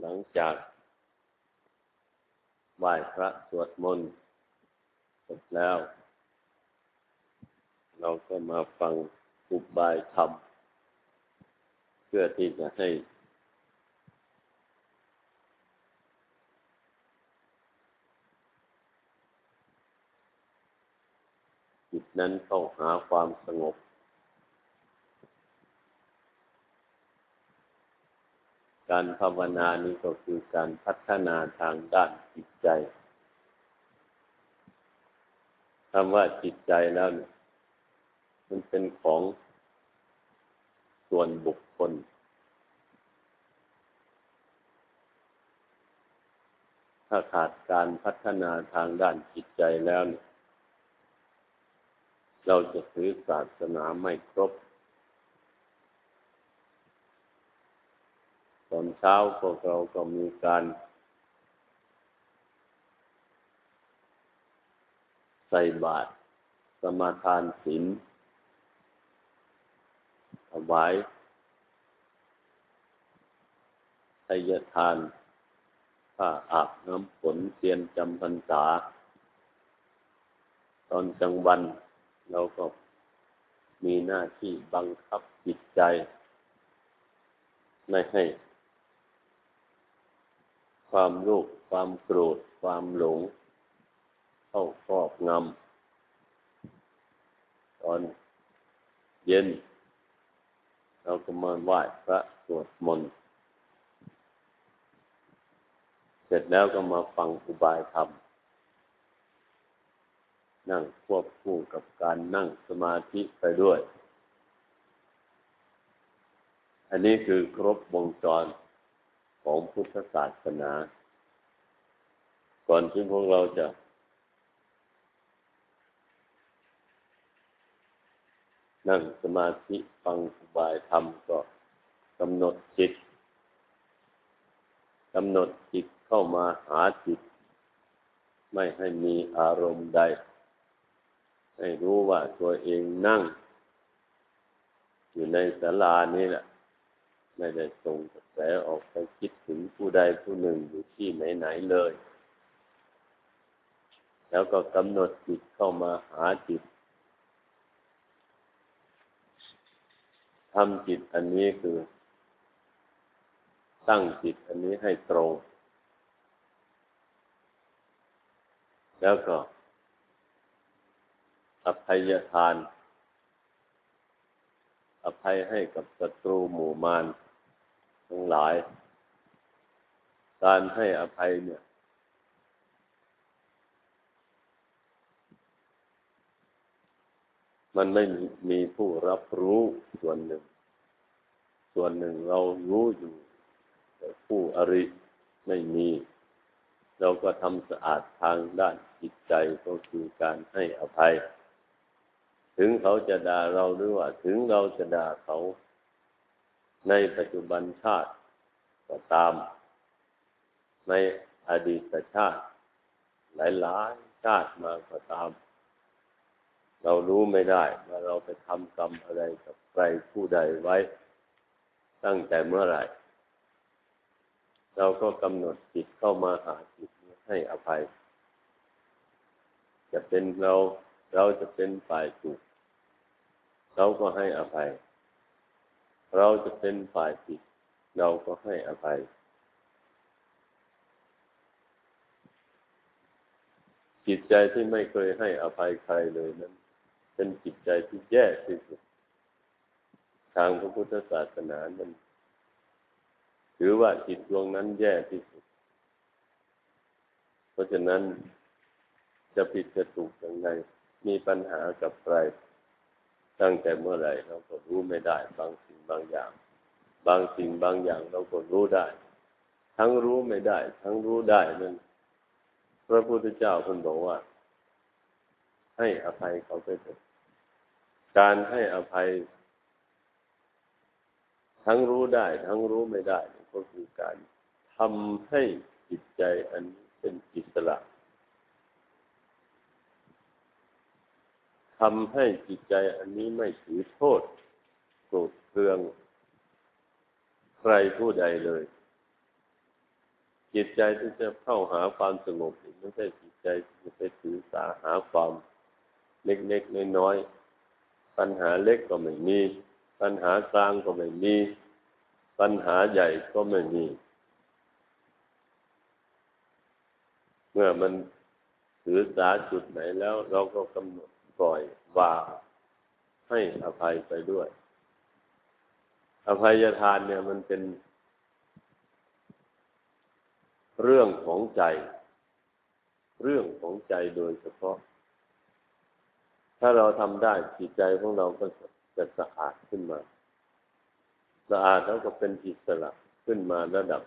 หลังจากไหว้พระสวดมนต์เสร็จแล้ว เราก็มาฟังอุบายธรรม เพื่อที่จะให้ จิตนั้นเข้าหาความสงบ การภาวนานี้ก็คือการพัฒนาทางด้านจิตใจคำว่าจิตใจแล้วเนี่ยมันเป็นของส่วนบุคคล ถ้าขาดการพัฒนาทางด้านจิตใจแล้วเนี่ยเราจะถือศาสนาไม่ครบ อนเช้าพวกเราก็มีการ ใส่บาตรสมาทานศีลถวายทายทานผ้าอาบน้ำฝนเทียนจำพรรษา ตอนกลางวันเราก็มีหน้าที่บังคับจิตใจ ไม่ให้ ความโลภความโกรธ ความหลง เข้าครอบงำตอนเย็น เราก็มาไหว้พระสวดมนต์เสร็จแล้วก็มาฟังอุบายธรรม นั่งควบคู่กับการนั่งสมาธิไปด้วย อันนี้คือครบวงจร ของพุทธศาสนา ก่อนที่พวกเราจะนั่งสมาธิฟังสบายธรรมก็กำหนดจิตกำหนดจิตเข้ามาหาจิต ไม่ให้มีอารมณ์ใด ให้รู้ว่าตัวเองนั่ง อยู่ในศาลานี้แหละ ไม่ได้ส่งกระแสออกไปคิดถึงผู้ใดผู้หนึ่งอยู่ที่ไหนๆเลย แล้วก็กำหนดจิตเข้ามาหาจิตทำจิตอันนี้คือ ตั้งจิตอันนี้ให้ตรง แล้วก็อภัยทาน อภัยให้กับศัตรูหมู่มาร ทั้งหลาย การให้อภัยเนี่ย มันไม่มีผู้รับรู้ส่วนหนึ่ง ส่วนหนึ่งเรารู้อยู่ แต่ผู้อริไม่มี เราก็ทำสะอาดทางด้านจิตใจก็คือการให้อภัย ถึงเขาจะด่าเราหรือว่า ถึงเราจะด่าเขา ในปัจจุบันชาติก็ตาม ในอดีตชาติ หลายๆชาติมาก็ตาม เรารู้ไม่ได้ว่าเราไปทำกรรมอะไรกับใครผู้ใดไว้ ตั้งแต่เมื่อไหร่ เราก็กำหนดจิตเข้ามาหาจิตให้อภัย จะเป็นเราเราจะเป็นฝ่ายถูก เราก็ให้อภัย เราจะเป็นฝ่ายผิด เราก็ให้อภัยจิตใจที่ไม่เคยให้อภัยใครเลยนั้น เป็นจิตใจที่แย่ที่สุด ทางพระพุทธศาสนานั้นถือว่าจิตดวงนั้นแย่ที่สุด เพราะฉะนั้นจะผิดจะถูกอย่างไรมีปัญหากับใครตั้งแต่เมื่อไหร่เราก็รู้ไม่ได้บางสิ่ง บางอย่าง บางสิ่งบางอย่างเราก็รู้ได้ ทั้งรู้ไม่ได้ ทั้งรู้ได้นั้นพระพุทธเจ้าคุณบอกว่า ให้อภัยเขาไปเถิดการให้อภัย ทั้งรู้ได้ ทั้งรู้ไม่ได้ก็คือการทำให้จิตใจอันเป็นอิสระทำให้จิตใจอันนี้ไม่ถือโทษโกรธ เคือง ใครผู้ใดเลย จิตใจที่จะเข้าหาความสงบไม่ใช่จิตใจที่จะไปถือสาหาความเล็กๆน้อยๆปัญหาเล็กก็ไม่มี ปัญหากลางก็ไม่มี ปัญหาใหญ่ก็ไม่มี เมื่อมันถือสาจุดไหนแล้ว เราก็กำหนดปล่อยวางให้อภัยไปด้วย อภัยทานเนี่ยมันเป็น เรื่องของใจ เรื่องของใจโดยเฉพาะ ถ้าเราทำได้จิตใจของเราก็จะสะอาดขึ้นมา สะอาดแล้วก็เป็นอิสระขึ้นมาระดับ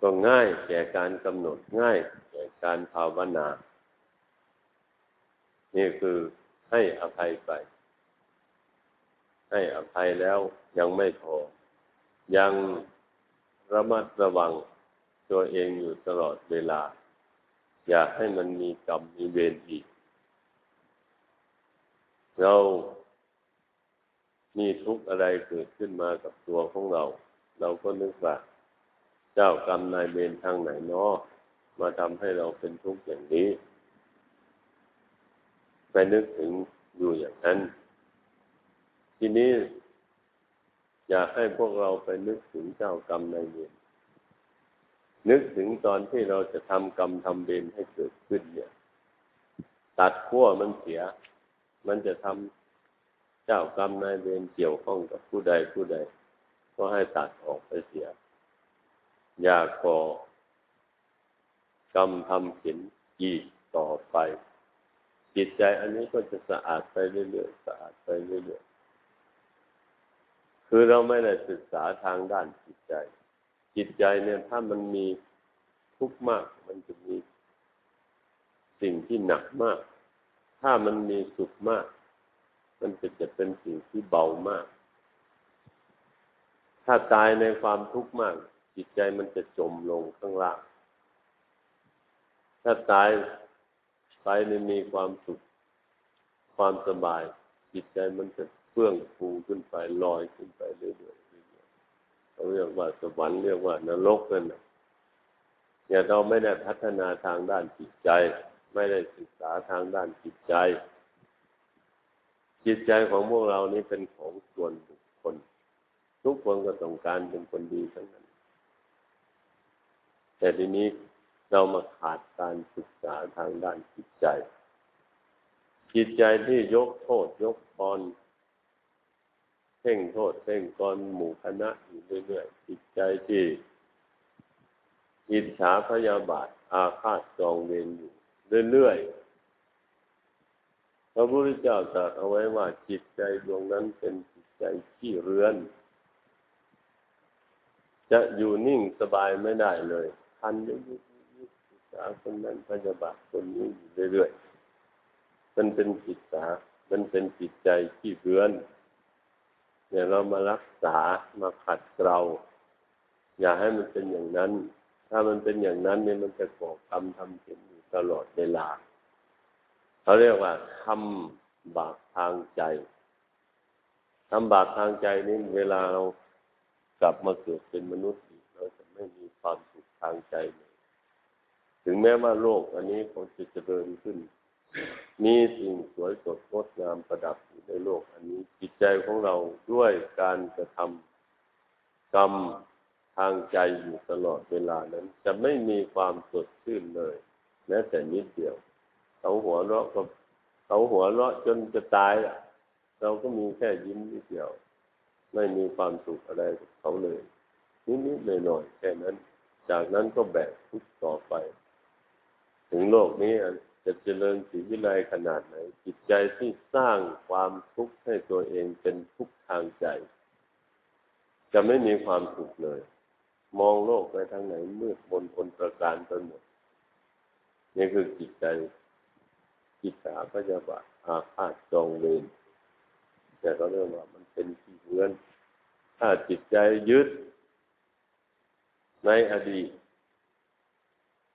ก็ง่ายแก่การกำหนดง่ายแก่การภาวนา นี่คือให้อภัยไป ให้อภัยแล้วยังไม่พอ ยังระมัดระวังตัวเองอยู่ตลอดเวลา อย่าให้มันมีกรรมมีเวรอีก เรามีทุกข์อะไรเกิดขึ้นมากับตัวของเรา เราก็นึกว่าเจ้ากรรมนายเวรทางไหนเนาะมาทำให้เราเป็นทุกข์อย่างนี้ ไปนึกถึงอยู่อย่างนั้น ทีนี้อยากให้พวกเราไปนึกถึงเจ้ากรรมนายเวรนึกถึงตอนที่เราจะทำกรรมทำเวรให้เกิดขึ้นเนี่ย ตัดขั้วมันเสีย มันจะทำเจ้ากรรมนายเวรเกี่ยวข้องกับผู้ใดผู้ใด ก็ให้ตัดออกไปเสีย อย่าก่อกรรมทำข็นอีกต่อไป จิตใจอันนี้ก็จะสะอาดไปเรื่อยๆสะอาดไปเรื่อยๆ คือเราไม่ได้ศึกษาทางด้านจิตใจ จิตใจเนี่ยถ้ามันมีทุกข์มาก มันจะมีสิ่งที่หนักมาก ถ้ามันมีสุขมาก มันจะจะเป็นสิ่งที่เบามาก ถ้าตายในความทุกข์มาก จิตใจมันจะจมลงข้างล่าง ถ้าตายไปในมีความสุข ความสบาย จิตใจมันจะ เฟื่องฟูขึ้นไปลอยขึ้นไปเรื่อยๆเขาเรียกว่าสวรรค์เรียกว่านรกนั่นนะเนี่ยเราไม่ได้พัฒนาทางด้านจิตใจ ไม่ได้ศึกษาทางด้านจิตใจ จิตใจของพวกเรานี้เป็นของส่วนบุคคล ทุกคนก็ต้องการเป็นคนดีทั้งนั้น แต่ทีนี้เรามาขาดการศึกษาทางด้านจิตใจ จิตใจที่ยกโทษยกกร พ่งโทษเพ่งกรหมู่คณะอยู่เรื่อยๆจิตใจที่อิจฉาพยาบาท อาฆาตจองเวรอยู่เรื่อยๆพระพุทธเจ้าตรัสเอาไว้ว่าจิตใจดวงนั้นเป็นจิตใจที่เรือน จะอยู่นิ่งสบายไม่ได้เลยทันยุบษาคนนั้นพยาบาทคนนี้อยู่เรื่อยๆมันเป็นจิตสามันเป็นจิตใจที่เรือน เนี่ยเรามารักษามาขัดเกลาอย่าให้มันเป็นอย่างนั้น ถ้ามันเป็นอย่างนั้นเนี่ยมันจะก่อกรรมทำสิ่งอยู่ตลอดเวลาเขาเรียกว่าทำบาปทางใจทำบาปทางใจนี่เวลาเรากลับมาเกิดเป็นมนุษย์อีกเราจะไม่มีความสุขทางใจเลยถึงแม้ว่าโลกอันนี้เขาจะเจริญขึ้น มีสิ่งสวยสดงดงามประดับอยู่ในโลก อันนี้จิตใจของเราด้วยการกระทำกรรมทางใจอยู่ตลอดเวลานั้น จะไม่มีความสดชื่นเลยแม้แต่นิดเดียวเขาหัวเราะก็เขาหัวเราะจนจะตายเราก็มีแค่ยิ้มนิดเดียว ไม่มีความสุขอะไรกับเขาเลยนิดๆหน่อยแค่นั้น จากนั้นก็แบกทุกต่อไป ถึงโลกนี้ จะเจริญสีวิไลขนาดไหน จิตใจที่สร้างความทุกข์ให้ตัวเองเป็นทุกข์ทางใจ จะไม่มีความสุขเลย มองโลกไปทางไหนมืดมนอนประการไปหมดนี่คือจิตใจจิตสาพยาบาทอาฆาตจองเวรแต่ก็เรียกว่ามันเป็นที่เรือน ถ้าจิตใจยึด ในอดีต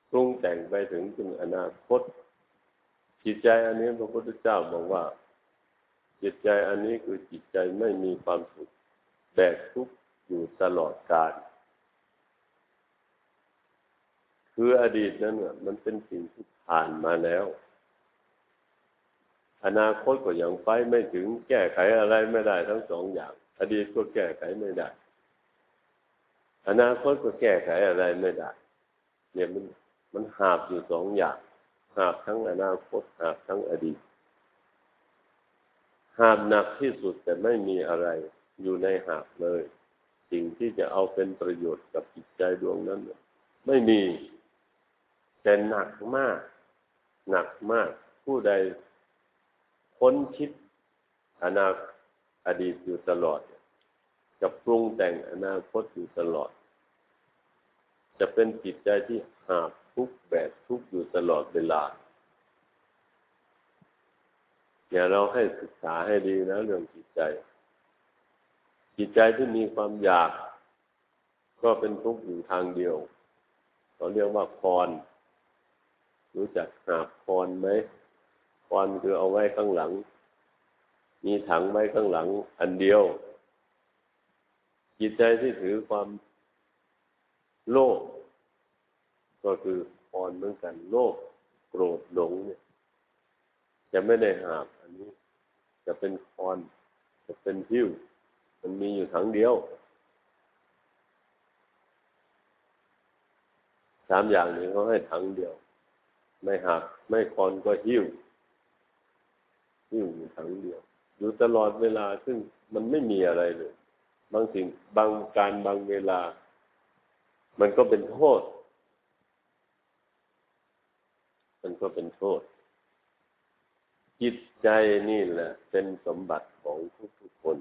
ปรุงแต่งไปถึงถึงอนาคต จิตใจอันนี้พระพุทธเจ้าบอกว่า จิตใจอันนี้คือจิตใจไม่มีความสุขแบกทุกข์อยู่ตลอดกาลคืออดีตนั้นน่ะมันเป็นสิ่งที่ผ่านมาแล้ว อนาคตก็ยังไปไม่ถึงแก้ไขอะไรไม่ได้ทั้งสองอย่าง อดีตก็แก้ไขไม่ได้ อนาคตก็แก้ไขอะไรไม่ได้ เนี่ยมันมันหาบอยู่สองอย่าง หาบทั้งอนาคตหาบทั้งอดีต หาบหนักที่สุดแต่ไม่มีอะไรอยู่ในหาบเลย สิ่งที่จะเอาเป็นประโยชน์กับจิตใจดวงนั้น ไม่มี แต่หนักมาก หนักมาก ผู้ใดค้นคิดอนาคตอดีตอยู่ตลอด จะปรุงแต่งอนาคตอยู่ตลอด จะเป็นจิตใจที่หาบ ทุกแบบทุกอยู่ตลอดเวลา อย่าเราให้ศึกษาให้ดีนะเรื่องจิตใจ จิตใจที่มีความอยาก ก็เป็นทุกข์อยู่ทางเดียวเขาเรียกว่าพร รู้จักหาพรไหมพรคือเอาไว้ข้างหลัง มีถังไว้ข้างหลัง อันเดียว จิตใจที่ถือความโลภ ก็คือพรเหมือนกันโลภโกรธหลงเนี่ย จะไม่ได้หาบอันนี้ จะเป็นพรจะเป็นพิ้ว มันมีอยู่ถังเดียวสามอย่างนี้เขาให้ถังเดียว ไม่หัก ไม่คอนก็หิ้วหิ้วอยู่ถังเดียว อยู่ตลอดเวลาซึ่งมันไม่มีอะไรเลย บางสิ่งบางการบางเวลา มันก็เป็นโทษ มันก็เป็นโทษ จิตใจนี่แหละ เป็นสมบัติของทุกๆคน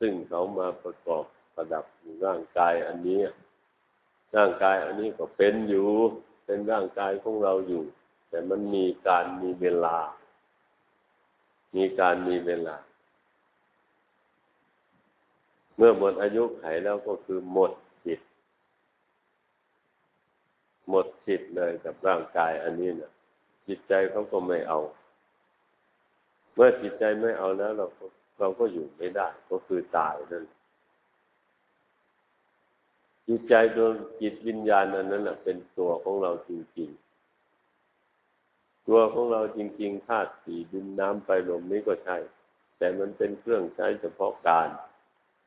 ซึ่งเขามาประกอบประดับร่างกายอันนี้ ร่างกายอันนี้ก็เป็นอยู่ เป็นร่างกายของเราอยู่ แต่มันมีการมีเวลา มีการมีเวลา เมื่อหมดอายุไขแล้วก็คือหมดจิต ห มดจิตเลยกับร่างกายอันนี้นะจิตใจเขาก็ไม่เอา เมื่อจิตใจไม่เอาแล้ว เราก็เราก็อยู่ไม่ได้ ก็คือตายนั่นจิตใจดวงจิตวิญญาณนั้นนั้นเป็นตัวของเราจริงๆ ตัวของเราจริงๆธาตุสี่ดินน้ำไฟลมนี้ก็ใช่ แต่มันเป็นเครื่องใช้เฉพาะการ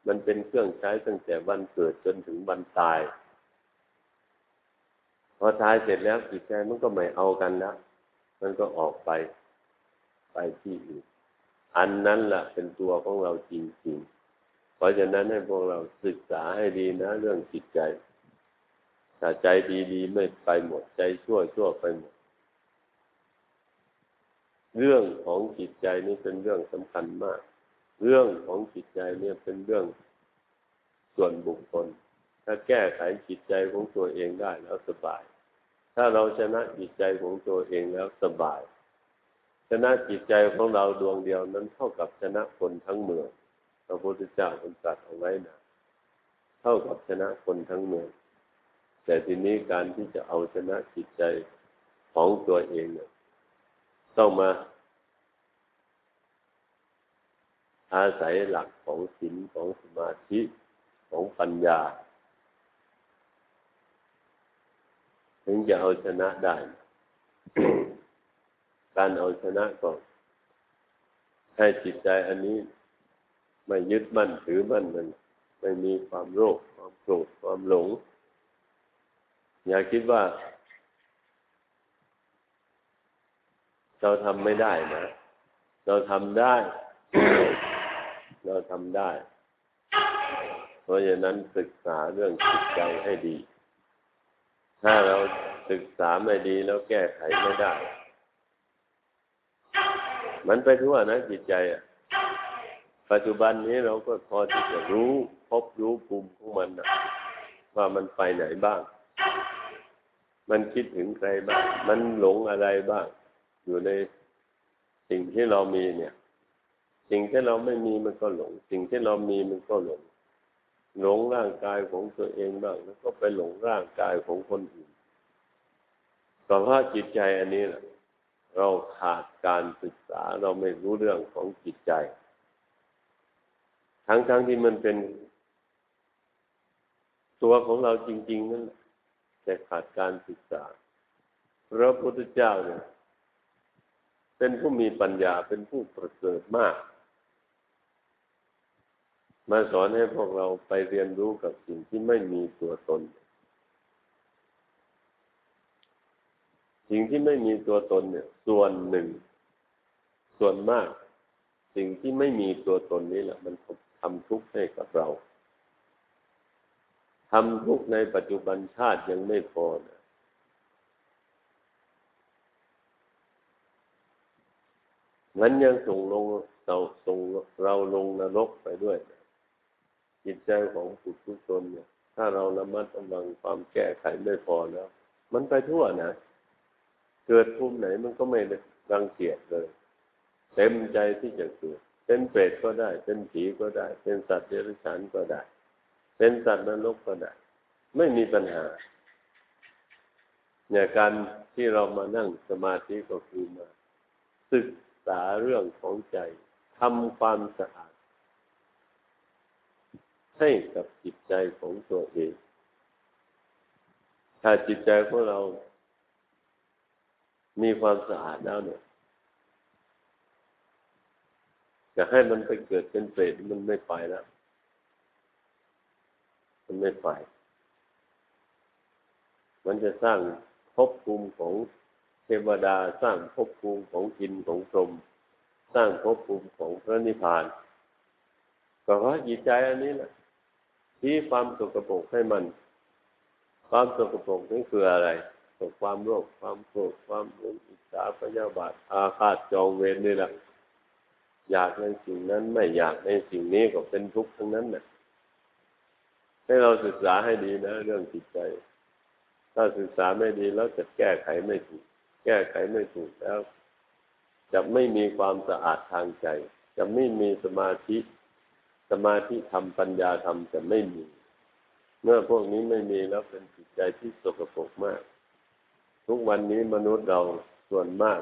มันเป็นเครื่องใช้ตั้งแต่วันเกิดจนถึงวันตาย พอตายเสร็จแล้วจิตใจมันก็ไม่เอากันแล้วมันก็ออกไปไปที่อื่นอันนั้นแหละเป็นตัวของเราจริงๆ เพราะฉะนั้นให้พวกเราศึกษาให้ดีนะ เรื่องจิตใจถ้าใจดีๆไม่ไปหมดใจชั่วชั่วไปหมด เรื่องของจิตใจนี่เป็นเรื่องสำคัญมาก เรื่องของจิตใจเนี่ยเป็นเรื่องส่วนบุคคล ถ้าแก้ไขจิตใจของตัวเองได้แล้วสบาย ถ้าเราชนะจิตใจของตัวเองแล้วสบาย ชนะจิตใจของเราดวงเดียวนั้นเท่ากับชนะคนทั้งเมืองพระพุทธเจ้าทรงตรัสเอาไว้นะเท่ากับชนะคนทั้งเมือง แต่ทีนี้การที่จะเอาชนะจิตใจของตัวเองเนี่ยต้องมา อาศัยหลักของศีลของสมาธิของปัญญา ถึงจะเอาชนะได้ การเอาชนะก็ให้จิตใจอันนี้ไม่ยึดมั่นถือมั่นมัน ไม่มีความโลภความโกรธความหลง อย่าคิดว่า เราทำไม่ได้นะ เราทำได้ เราทำได้ เพราะฉะนั้นศึกษาเรื่องจิตใจให้ดี ถ้าเราศึกษาไม่ดีแล้วแก้ไขไม่ได้ มันไปทั่วนะจิตใจอะ ปัจจุบันนี้เราก็พอที่จะรู้ พบรู้ปุ่มของมันนะว่ามันไปไหนบ้าง มันคิดถึงใครบ้าง มันหลงอะไรบ้าง อยู่ในสิ่งที่เรามีเนี่ย สิ่งที่เราไม่มีมันก็หลง สิ่งที่เรามีมันก็หลง หลงร่างกายของตัวเองบ้างแล้วก็ไปหลงร่างกายของคนอื่นเพราะว่าจิตใจอันนี้แหละเราขาดการศึกษาเราไม่รู้เรื่องของจิตใจ ทั้งๆทที่มันเป็น ตัวของเราจริง ๆ นั่นแต่แต่ขาดการศึกษาพระพุทธเจ้าเนี่ย เป็นผู้มีปัญญาเป็นผู้ประเสริฐมาก มาสอนให้พวกเราไปเรียนรู้กับสิ่งที่ไม่มีตัวตน สิ่งที่ไม่มีตัวตนเนี่ย ส่วนหนึ่ง ส่วนมาก สิ่งที่ไม่มีตัวตนนี้แหละ มันทำทุกข์ให้กับเราทำทุกข์ในปัจจุบันชาติยังไม่พอนะงั้นยังส่งลงเราส่งเราลงนรกไปด้วยนะ จิตใจของผู้ทุกตนเนี่ย ถ้าเราระมัดระวังความแก้ไขไม่พอแล้ว มันไปทั่วนะ เกิดภูมิไหนมันก็ไม่รังเกียจเลย เต็มใจที่จะเกิด เป็นเปรตก็ได้ เป็นผีก็ได้ เป็นสัตว์เดรัจฉานก็ได้ เป็นสัตว์นรกก็ได้ ไม่มีปัญหาเนี่ยการที่เรามานั่งสมาธิก็คือมา ศึกษาเรื่องของใจทำความสะอาด ให้กับจิตใจของตัวเอง ถ้าจิตใจของเรา มีความสะอาดแล้วเนี่ยจะให้มันไปเกิดเป็นเปรตมันไม่ไปแล้ว มันไม่ไป มันจะสร้างภพภูมิของเทวดา สร้างภพภูมิของอินของพรหมสร้างภพภูมิของพระนิพพานก็เพราะจิตใจอันนี้แหละ ที่ความสกปรกให้มัน ความสกปรกนี่คืออะไรตกความโลภความโกรธความหลงอิจฉาพยาบาทอาฆาตจองเวรนี่แหละอยากในสิ่งนั้นไม่อยากในสิ่งนี้ก็เป็นทุกข์ทั้งนั้นน่ะให้เราศึกษาให้ดีนะ เรื่องจิตใจ ถ้าศึกษาไม่ดีแล้วจะแก้ไขไม่ถูก แก้ไขไม่ถูกแล้ว จะไม่มีความสะอาดทางใจ จะไม่มีสมาธิ สมาธิธรรมปัญญาธรรมจะไม่มี เมื่อพวกนี้ไม่มีแล้วเป็นจิตใจที่สกปรกมาก ทุกวันนี้มนุษย์เราส่วนมาก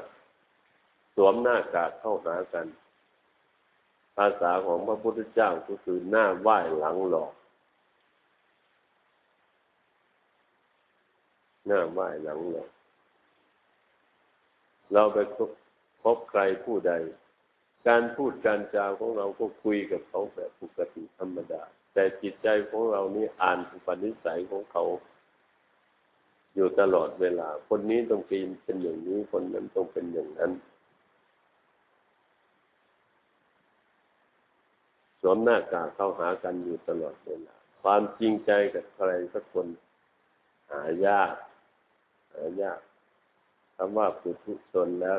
สวมหน้ากากเข้าหากัน ภาษาของพระพุทธเจ้าก็คือหน้าไหว้หลังหลอกหน้าไหว้หลังเราเราไปพบใครผู้ใด การพูดการจาของเราก็คุยกับเขาแบบปกติธรรมดา แต่จิตใจของเรานี่อ่านอุปนิสัยของเขา อยู่ตลอดเวลา คนนี้ต้องเป็นอย่างนี้คนนั้นต้องเป็นอย่างนั้นสวมหน้ากากเข้าหากันอยู่ตลอดเวลา ความจริงใจกับใครสักคนหายากหายากคำว่าปุถุชนแล้ว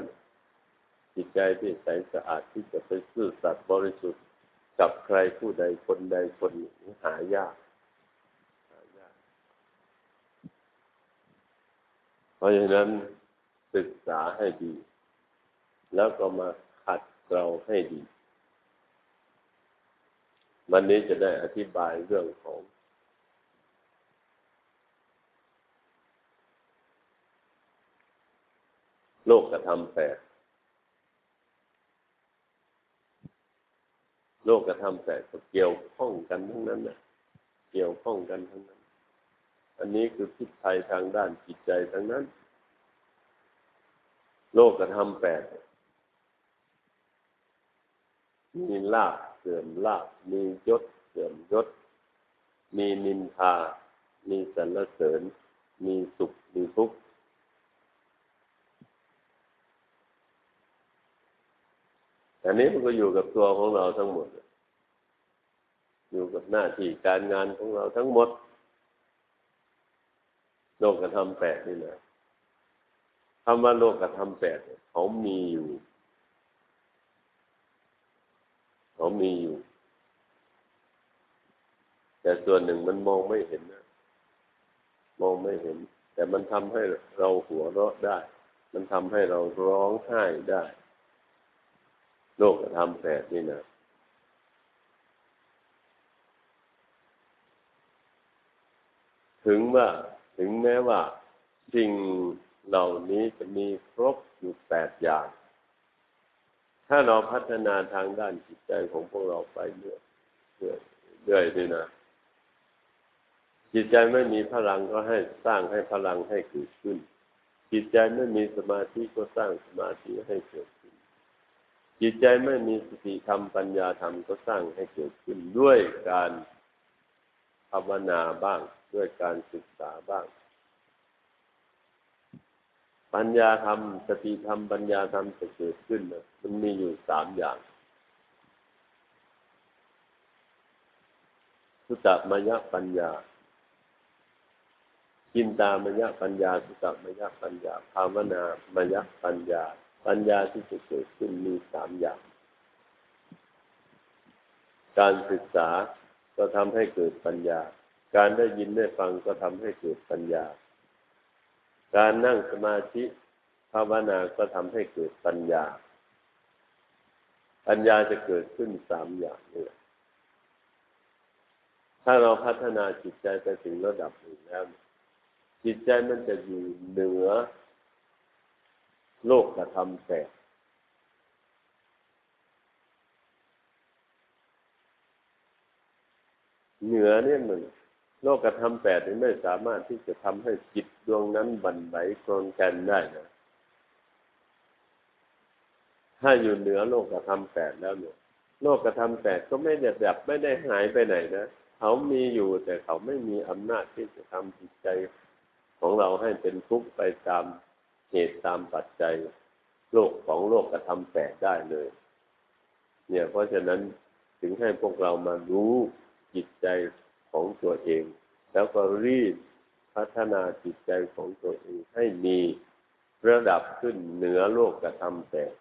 จิตใจที่ใสสะอาดที่จะไปซื่อสัตย์บริสุทธิ์กับใครผู้ใดคนใดคนหนึ่งหายากหายาก เพราะฉะนั้นศึกษาให้ดี แล้วก็มาขัดเราให้ดีวันนี้จะได้อธิบายเรื่องของโลกกระทำแปด โลกกระทำแปดเกี่ยวข้องกันทั้งนั้นนะเกี่ยวข้องกันทั้งนั้น อันนี้คือพิษภัยทางด้านจิตใจทั้งนั้น โลกกระทำแปดมีลาบเสื่อมลาบมียศเสื่อมยศ มีนินทา มีสรรเสริญ มีสุข มีทุกข์ อันนี้มันก็อยู่กับตัวของเราทั้งหมด อยู่กับหน้าที่การงานของเราทั้งหมดโลกกระทำแปดนี่นะคำว่าโลกกระทำแปดเขามีอยู่เขามีอยู่ แต่ส่วนหนึ่งมันมองไม่เห็นนะมองไม่เห็น แต่มันทำให้เราหัวเราะได้ มันทำให้เราร้องไห้ได้ โลกธรรมแปดนี่นะถึงว่าถึงแม้ว่าสิ่งเหล่านี้จะมีครบอยู่แปดอย่าง ถ้าเราพัฒนาทางด้านจิตใจของพวกเราไปเรื่อยเรื่อยเรื่อยนี่นะจิตใจไม่มีพลังก็ให้สร้างให้พลังให้เกิดขึ้น จิตใจไม่มีสมาธิก็สร้างสมาธิให้เกิด จิตใจไม่มีสติธรรมปัญญาธรรมก็สร้างให้เกิดขึ้นด้วยการภาวนาบ้าง ด้วยการศึกษาบ้าง ปัญญาธรรมสติธรรมปัญญาธรรมจะเกิดขึ้นนะมันมีอยู่สามอย่างสุตตมยปัญญาจินตามยปัญญาสุตตมยปัญญา ภาวนามยปัญญา ปัญญาที่จะเกิดขึ้นมีสามอย่าง การศึกษาก็ทำให้เกิดปัญญา การได้ยินได้ฟังก็ทำให้เกิดปัญญา การนั่งสมาธิภาวนาก็ทำให้เกิดปัญญา ปัญญาจะเกิดขึ้นสามอย่างนี้ถ้าเราพัฒนาจิตใจไปถึงระดับหนึ่งแล้วจิตใจมันจะอยู่เหนือ โลกกระทำแปดเหนือเนี่ยมันโลกกระทำแปดนี่ไม่สามารถที่จะทำให้จิตดวงนั้นบันไหวกรนแกนได้นะถ้าอยู่เหนือโลกกระทำแปดแล้วเนี่ยโลกกระทำแปดก็ไม่ได้แบบไม่ได้หายไปไหนนะเขามีอยู่แต่เขาไม่มีอำนาจที่จะทำจิตใจของเราให้เป็นทุกข์ไปตาม เหตุตามปัจจัยโลกของโลกกระทำแปดได้เลย เนี่ย เพราะฉะนั้นถึงให้พวกเรามารู้จิตใจของตัวเอง แล้วก็รีบพัฒนาจิตใจของตัวเองให้มีระดับขึ้นเหนือโลกกระทำแปด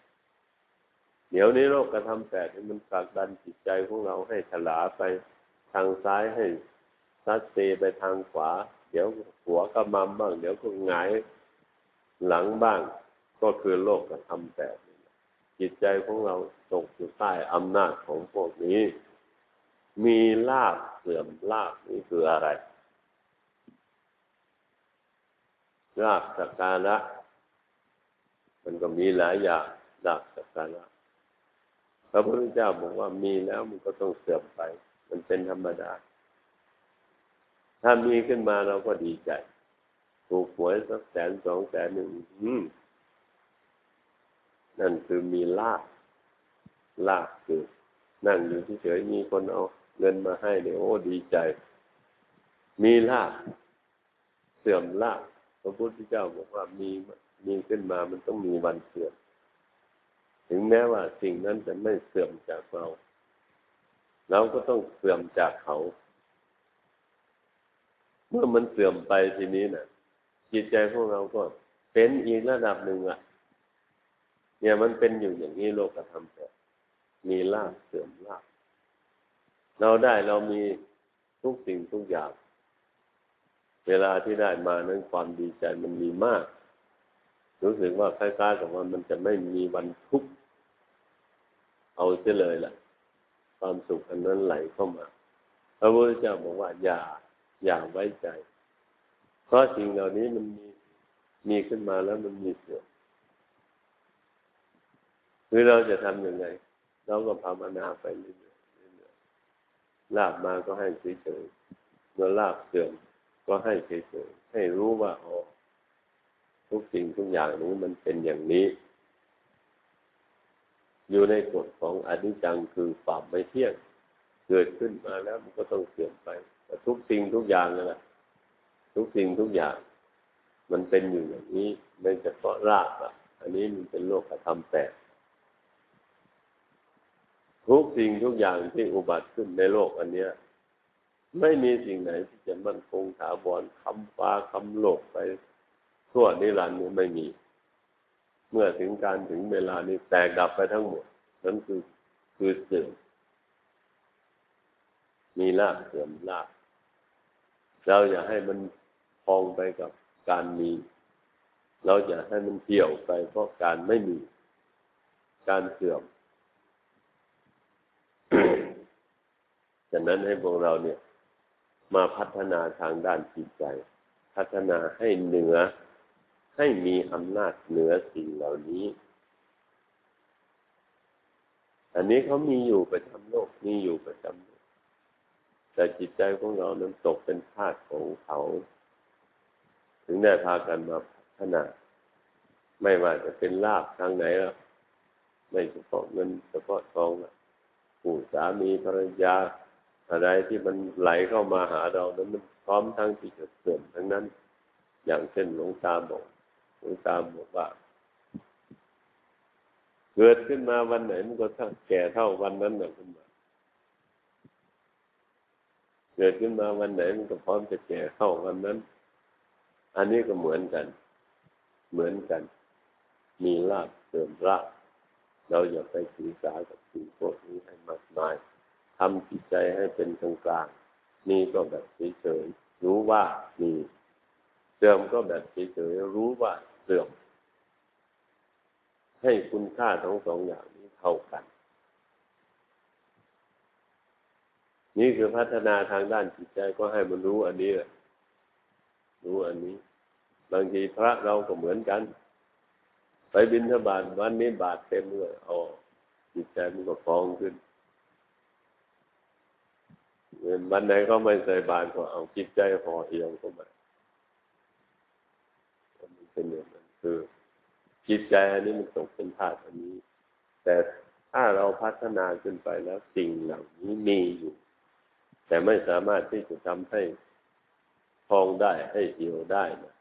เดี๋ยวนี้โลกกระทำแปดมันผลักดันจิตใจของเราให้ถลาไปทางซ้ายให้ซัดเซไปทางขวา เดี๋ยวหัวก็มัมบ้าง เดี๋ยวก็หงาย หลังบ้างก็คือโลกกระทำแบบจิตใจของเราตกอยู่ใต้อำนาจของพวกนี้ มีลาบเสื่อมลาบนี่คืออะไรลาบสักการะมันก็มีหลายอย่างลาบสักการะพระพุทธเจ้าบอกว่ามีแล้วมันก็ต้องเสื่อมไป มันเป็นธรรมดา ถ้ามีขึ้นมาเราก็ดีใจ ถูกหวยสักแสนสองแสนหนึ่งนั่นคือมีลาบลาบคือนั่งอยู่เฉยๆมีคนเอาเงินมาให้เนี่ยโอ้ดีใจ มีลาบเสื่อมลาบพระพุทธเจ้าบอกว่ามีมีขึ้นมามันต้องมีวันเสื่อม ถึงแม้ว่าสิ่งนั้นจะไม่เสื่อมจากเรา เราก็ต้องเสื่อมจากเขา เมื่อมันเสื่อมไปทีนี้นะ่ะ จิตใจของเราก็เป็นอีกระดับหนึ่งอะ เนี่ยมันเป็นอยู่อย่างนี้โลกธรรมแต่มีลาบเสื่อมลาบเราได้เรามีทุกสิ่งทุกอย่าง เวลาที่ได้มานั้นความดีใจมันมีมาก รู้สึกว่าคล้ายๆกับว่ามันจะไม่มีวันทุกข์เอาเสียเลยล่ะ ความสุขอันนั้นไหลเข้ามา พระพุทธเจ้าบอกว่าอย่าอย่าไว้ใจ เพราะสิ่งเหล่านี้มันมีมีขึ้นมาแล้วมันมีเสื่อมคือเราจะทำยังไง เราก็ภาวนาไปเรื่อยๆลาบมาก็ให้เฉยๆเมื่อลาบเสื่อมก็ให้เฉยๆให้รู้ว่าอ๋อทุกสิ่งทุกอย่างนี้มันเป็นอย่างนี้ อยู่ในกฎของอนิจจังคือความไม่เที่ยง เกิดขึ้นมาแล้วมันก็ต้องเสื่อมไปทุกสิ่งทุกอย่างนั่นแหละ ทุกสิ่งทุกอย่าง มันเป็นอยู่อย่างนี้ไม่เฉพาะรากอะ อันนี้มันเป็นโลกธรรมแปดทุกสิ่งทุกอย่างที่อุบัติขึ้นในโลกอันเนี้ย ไม่มีสิ่งไหนที่จะมั่นคงถาวรคำฟ้าคำโลกไปทั่วนิรันดร์นี้ไม่มี เมื่อถึงการถึงเวลานี้แตกดับไปทั้งหมด นั่นคือคือเสื่อมมีลาบเสื่อมลาบเราอย่าให้มัน พองไปกับการมี เราอย่าให้มันเกี่ยวไปเพราะการไม่มีการเสื่อมฉะนั้นให้พวกเราเนี่ย มาพัฒนาทางด้านจิตใจ พัฒนาให้เหนือ ให้มีอำนาจเหนือสิ่งเหล่านี้ อันนี้เขามีอยู่ประจำโลกมีอยู่ประจำโลกแต่จิตใจของเรานั้นตกเป็นทาสของเขา ถึงได้พากันมาพัฒนา ไม่ว่าจะเป็นลาบทางไหนแล้วไม่เฉพาะเงินเฉพาะทองผู้สามีภรรยาอะไรที่มันไหลเข้ามาหาเรานั้นมันพร้อมทั้งที่จะเสื่อมทั้งนั้น อย่างเช่นหลวงตาบอกหลวงตาบอกว่า เกิดขึ้นมาวันไหนมันก็ถ้าแก่เท่าวันนั้นนะคุณมาเกิดขึ้นมาวันไหนมันก็พร้อมจะแก่เข้าวันนั้น อันนี้ก็เหมือนกัน เหมือนกัน มีลาบเสริมลาบเราอย่าไปถือสากับสิ่งพวกนี้ให้มากมายทำจิตใจให้เป็นกลางกลางมีก็แบบเฉยๆรู้ว่ามีเสื่อมก็แบบเฉยๆรู้ว่าเสื่อม ให้คุณค่าทั้งสองอย่างนี้เท่ากัน นี่คือพัฒนาทางด้านจิตใจก็ให้มันรู้อันนี้แหละรู้อันนี้ บางทีพระเราก็เหมือนกัน ไปบินทบาทวันนี้บาทเต็มเลยเอาจิตใจมันก็ฟองขึ้นเงินวันไหนก็ไม่ใส่บาทก็เอาจิตใจพอเอียงเข้ามามันเป็นอย่างนั้นคือ จิตใจอันนี้มันตกเป็นธาตุอันนี้ แต่ถ้าเราพัฒนาขึ้นไปแล้วสิ่งเหล่านี้มีอยู่ แต่ไม่สามารถที่จะทำให้พองได้ให้เอียวได้นะ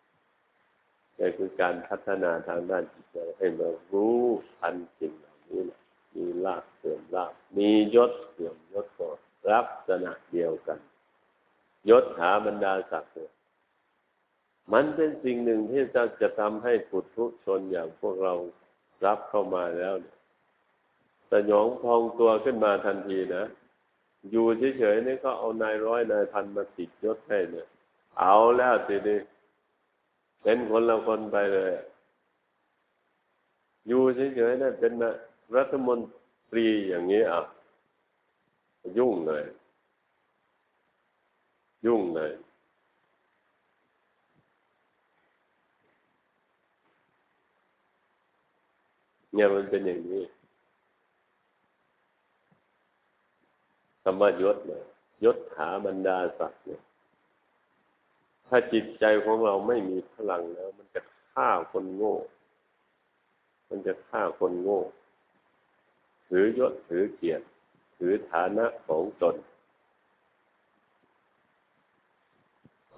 นี่คือการพัฒนาทางด้านจิตใจให้เรารู้ทันสิ่งเหล่านี้นะมีลาภเสื่อมลาภมียศเสื่อมยศก็รับษณะเดียวกัน ยศหาบรรดาศักดิ์มันเป็นสิ่งหนึ่งที่จะจะทำให้ปุถุชนอย่างพวกเรารับเข้ามาแล้วเนี่ยสยองพองตัวขึ้นมาทันทีนะ อยู่เฉยๆนี่ก็เอานายร้อยนายพันมาติดยศให้เนี่ย เอาแล้วสินี่ เป็นคนละคนไปเลย อยู่เฉยๆนี่เป็นรัฐมนตรีอย่างนี้อะ ยุ่งเลย ยุ่งเลยเนี่ยมันเป็นอย่างนี้คำว่ายศเนี่ยยศหาบรรดาศักดิ์เนี่ย ถ้าจิตใจของเราไม่มีพลังแล้ว มันจะฆ่าคนโง่ มันจะฆ่าคนโง่ ถือยศถือเกียรติถือฐานะของตน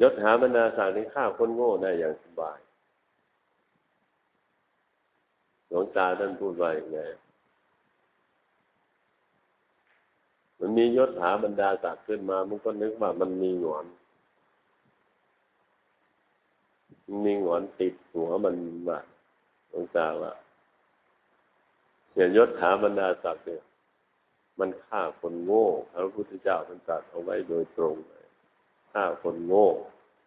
ยศหาบรรดาศักดิ์นี่ฆ่าคนโง่ได้อย่างสบาย หลวงตาท่านพูดไว้ไงมันมียศถาบรรดาศักดิ์ขึ้นมา มันก็นึกว่ามันมีหงอน มีหงอนติดหัวมันว่าหลวงตาว่าเนี่ยยศถาบรรดาศักดิ์เนี่ยมันฆ่าคนโง่พระพุทธเจ้าท่านตรัสเอาไว้โดยตรงเลยฆ่าคนโง่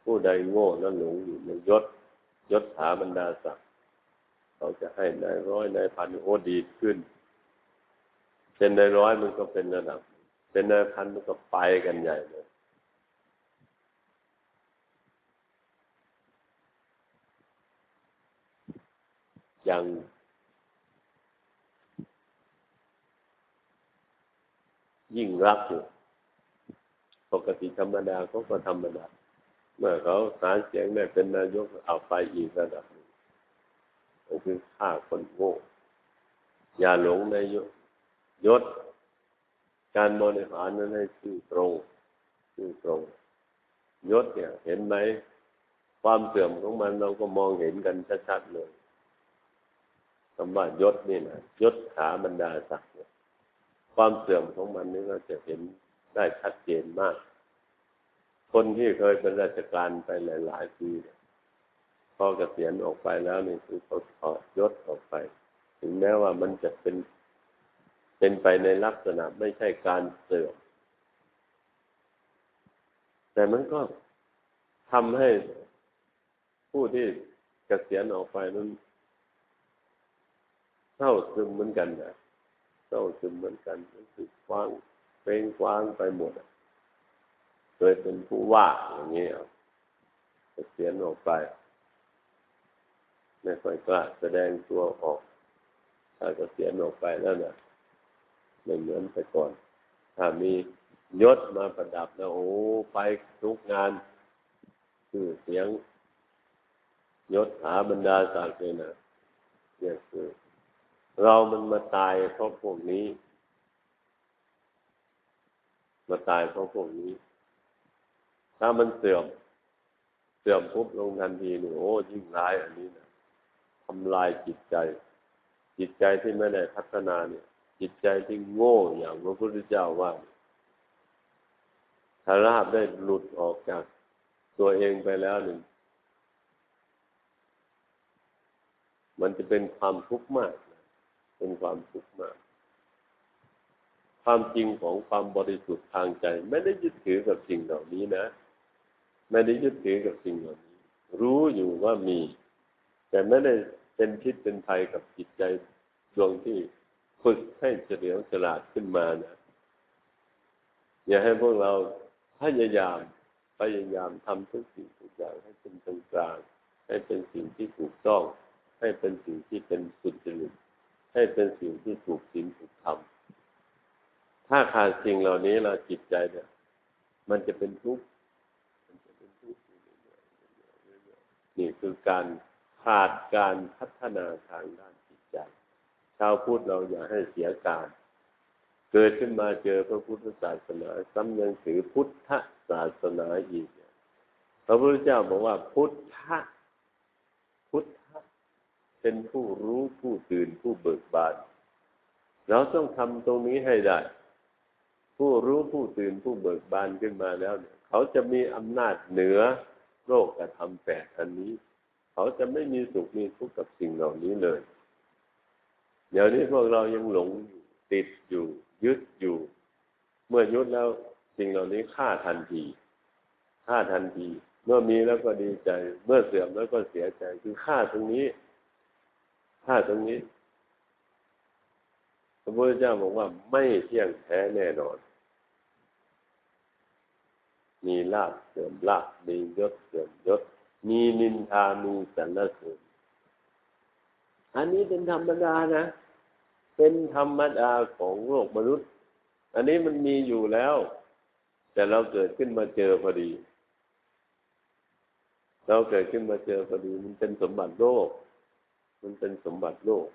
ผู้ใดโง่นั่นหลงอยู่ในยศยศถาบรรดาศักดิ์เขาจะให้นายร้อยนายพันโอ้ดีขึ้น เป็นนายร้อยมันก็เป็นระดับ เป็นนายพันมันก็ไปกันใหญ่เลย อย่างยิ่งรักอยู่ปกติธรรมดาเขาก็ธรรมดา เมื่อเขาหาเสียงได้เป็นนายกเอาไปอีกระดับหนึ่งก็คือฆ่าคนโง่อย่าหลงในยศยศ การบริหารนั้นให้ชื่อตรงชื่อตรง ยศเนี่ย เห็นไหมความเสื่อมของมันเราก็มองเห็นกันชัดๆเลย คำว่ายศนี่นะยศขาบรรดาศักดิ์เนี่ยความเสื่อมของมันนี่เราจะเห็นได้ชัดเจนมาก คนที่เคยเป็นราชการไปหลาย ๆ ปีพอเกษียณออกไปแล้วนี่คือเขาถอดยศออกไป ถึงแม้ว่ามันจะเป็นเป็นไปในลักษณะไม่ใช่การเสื่อม แต่มันก็ทำให้ผู้ที่เกษียณออกไปนั้น เศร้าซึมเหมือนกันนะเศร้าซึมเหมือนกันรู้สึกควางเป็นควางไปหมดเคยเป็นผู้ว่าอย่างนี้เกษียณออกไปไม่ค่อยกล้าแสดงตัวออก ถ้าเกษียณออกไปแล้วนี่ยไม่เหมือนแต่ก่อน ถ้ามียศมาประดับแล้วโอ้ไปทุกงานคือเสียงยศหาบรรดาศักดิ์เลยนะเนี่ยคือ เรามันมาตายเพราะพวกนี้ มาตายเพราะพวกนี้ ถ้ามันเสื่อม เสื่อมปุ๊บลงทันทีนี่โอ้ยิ่งร้ายอันนี้นะทำลายจิตใจ จิตใจที่ไม่ได้พัฒนาเนี่ย จิตใจที่โง่อย่างพระพุทธเจ้าว่าถ้าราบได้หลุดออกจากตัวเองไปแล้วหนึ่ง มันจะเป็นความทุกข์มาก เป็นความทุขมาก ความจริงของความบริสุทธิ์ทางใจ ไม่ได้ยึดถือกับสิ่งเหล่านี้นะ ไม่ได้ยึดถือกับสิ่งเหล่านี้ รู้อยู่ว่ามี แต่ไม่ได้เป็นพิษเป็นภัยกับจิตใจดวงที่ฝึกให้เฉลียวฉลาดขึ้นมานะอย่าให้พวกเราพยายามพยายามทำทุกสิ่งทุกอย่างให้เป็นกลางกลางให้เป็นสิ่งที่ถูกต้อง ให้เป็นสิ่งที่เป็นสุจริต ให้เป็นสิ่งที่ถูกศีลถูกธรรมถ้าขาดสิ่งเหล่านี้เราจิตใจเนี่ย มันจะเป็นทุกข์มันจะเป็นทุกข์นี่คือการขาดการพัฒนาทางด้านจิตใจ ชาวพุทธเราอย่าให้เสียการ เกิดขึ้นมาเจอพระพุทธศาสนาซ้ำยังถือพุทธศาสนาอีกพระพุทธเจ้าบอกว่าพุทธพุทธ เป็นผู้รู้ผู้ตื่นผู้เบิกบาน เราต้องทำตรงนี้ให้ได้ ผู้รู้ผู้ตื่นผู้เบิกบานขึ้นมาแล้วเนี่ยเขาจะมีอำนาจเหนือโลกกระทำแปดอันนี้ เขาจะไม่มีสุขมีทุกข์กับสิ่งเหล่านี้เลย เดี๋ยวนี้พวกเรายังหลงติดอยู่ ยึดอยู่ เมื่อยึดแล้วสิ่งเหล่านี้ฆ่าทันทีฆ่าทันที เมื่อมีแล้วก็ดีใจ เมื่อเสื่อมแล้วก็เสียใจคือฆ่าตรงนี้ ฆ่าตรงนี้ พระพุทธเจ้าบอกว่าไม่เที่ยงแท้แน่นอน มีลาภเสื่อมลาภมียศเสื่อมยศ มีนินทามีสรรเสริญอันนี้เป็นธรรมดานะ เป็นธรรมดาของโลกมนุษย์ อันนี้มันมีอยู่แล้ว แต่เราเกิดขึ้นมาเจอพอดี เราเกิดขึ้นมาเจอพอดี มันเป็นสมบัติโลก มันเป็นสมบัติโลก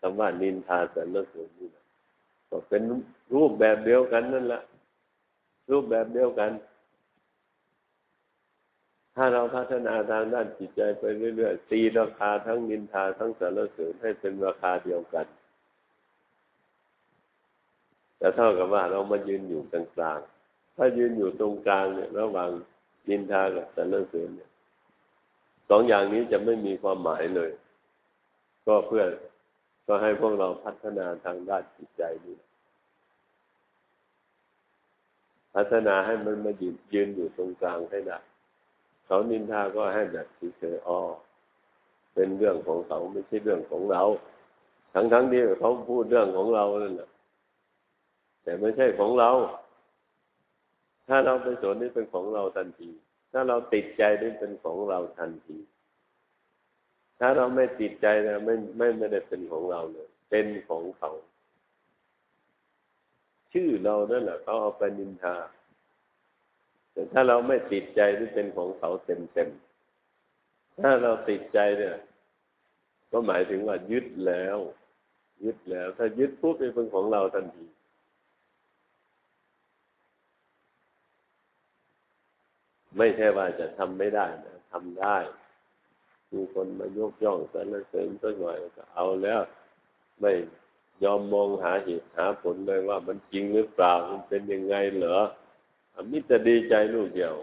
คำว่านินทาสรรเสริญนี่นะก็เป็นรูปแบบเดียวกันนั่นแหละรูปแบบเดียวกัน ถ้าเราพัฒนาทางด้านจิตใจไปเรื่อยๆตีราคาทั้งนินทาทั้งสรรเสริญให้เป็นราคาเดียวกันแต่เท่ากับว่าเรามายืนอยู่กลางๆถ้ายืนอยู่ตรงกลางเนี่ยระหว่างนินทากับสรรเสริญเนี่ย สองอย่างนี้จะไม่มีความหมายเลย ก็เพื่อก็ให้พวกเราพัฒนาทางด้านจิตใจนี้พัฒนาให้มันมายืนยืนอยู่ตรงกลางให้ได้เขานินทาก็ให้แบบเฉยๆอ๋อเป็นเรื่องของเขาไม่ใช่เรื่องของเรา ทั้งๆทที่เขาพูดเรื่องของเรานั่นแหละแต่ไม่ใช่ของเรา ถ้าเราไปสนนี่เป็นของเราทันที ถ้าเราติดใจนี่เป็นของเราทันที ถ้าเราไม่ติดใจนะไม่ไม่ไม่ได้เป็นของเราเลย เป็นของเขา ชื่อเรานั่นแหละเขาเอาไปนินทา แต่ถ้าเราไม่ติดใจที่เป็นของเขาเต็มๆถ้าเราติดใจเนี่ย ก็หมายถึงว่ายึดแล้ว ยึดแล้ว ถ้ายึดปุ๊บเป็นของเราทันที ไม่ใช่ว่าจะทำไม่ได้นะทำได้มีคนมายกย่องสรรเสริญสักหน่อยก็เอาแล้ว ไม่ยอมมองหาเหตุหาผลเลยว่ามันจริงหรือเปล่ามันเป็นยังไงเหรอมิจะดีใจลูกเดียว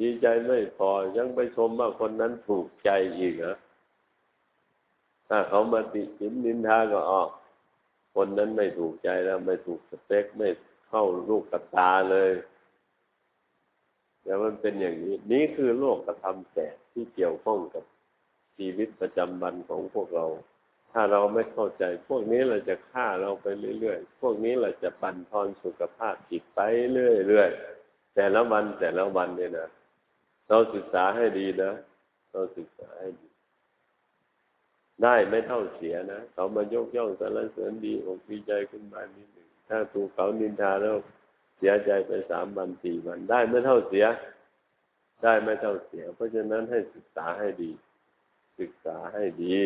ดีใจไม่พอยังไปชมว่าคนนั้นถูกใจอีกนะถ้าเขามาติชินนินทาก็ออก คนนั้นไม่ถูกใจแล้ว ไม่ถูกสเปคไม่เข้าลูกกระตาเลย แต่มันเป็นอย่างนี้ นี่คือโลกกระทำแสที่เกี่ยวข้องกับชีวิตประจำวันของพวกเรา ถ้าเราไม่เข้าใจ พวกนี้เราจะฆ่าเราไปเรื่อยๆ พวกนี้เราจะปั่นทอนสุขภาพจิตไปเรื่อยๆ แต่ละวันแต่ละวันเนี่ยนะ เราศึกษาให้ดีนะ เราศึกษาให้ดี ได้ไม่เท่าเสียนะ เขามายกย่องสรรเสริญดีอกดีใจขึ้นมานิดหนึ่ง ถ้าถูกเขานินทาแล้ว เสียใจไปสามวันสี่วันได้ไม่เท่าเสีย ได้ไม่เท่าเสีย เพราะฉะนั้นให้ศึกษาให้ดี ศึกษาให้ดี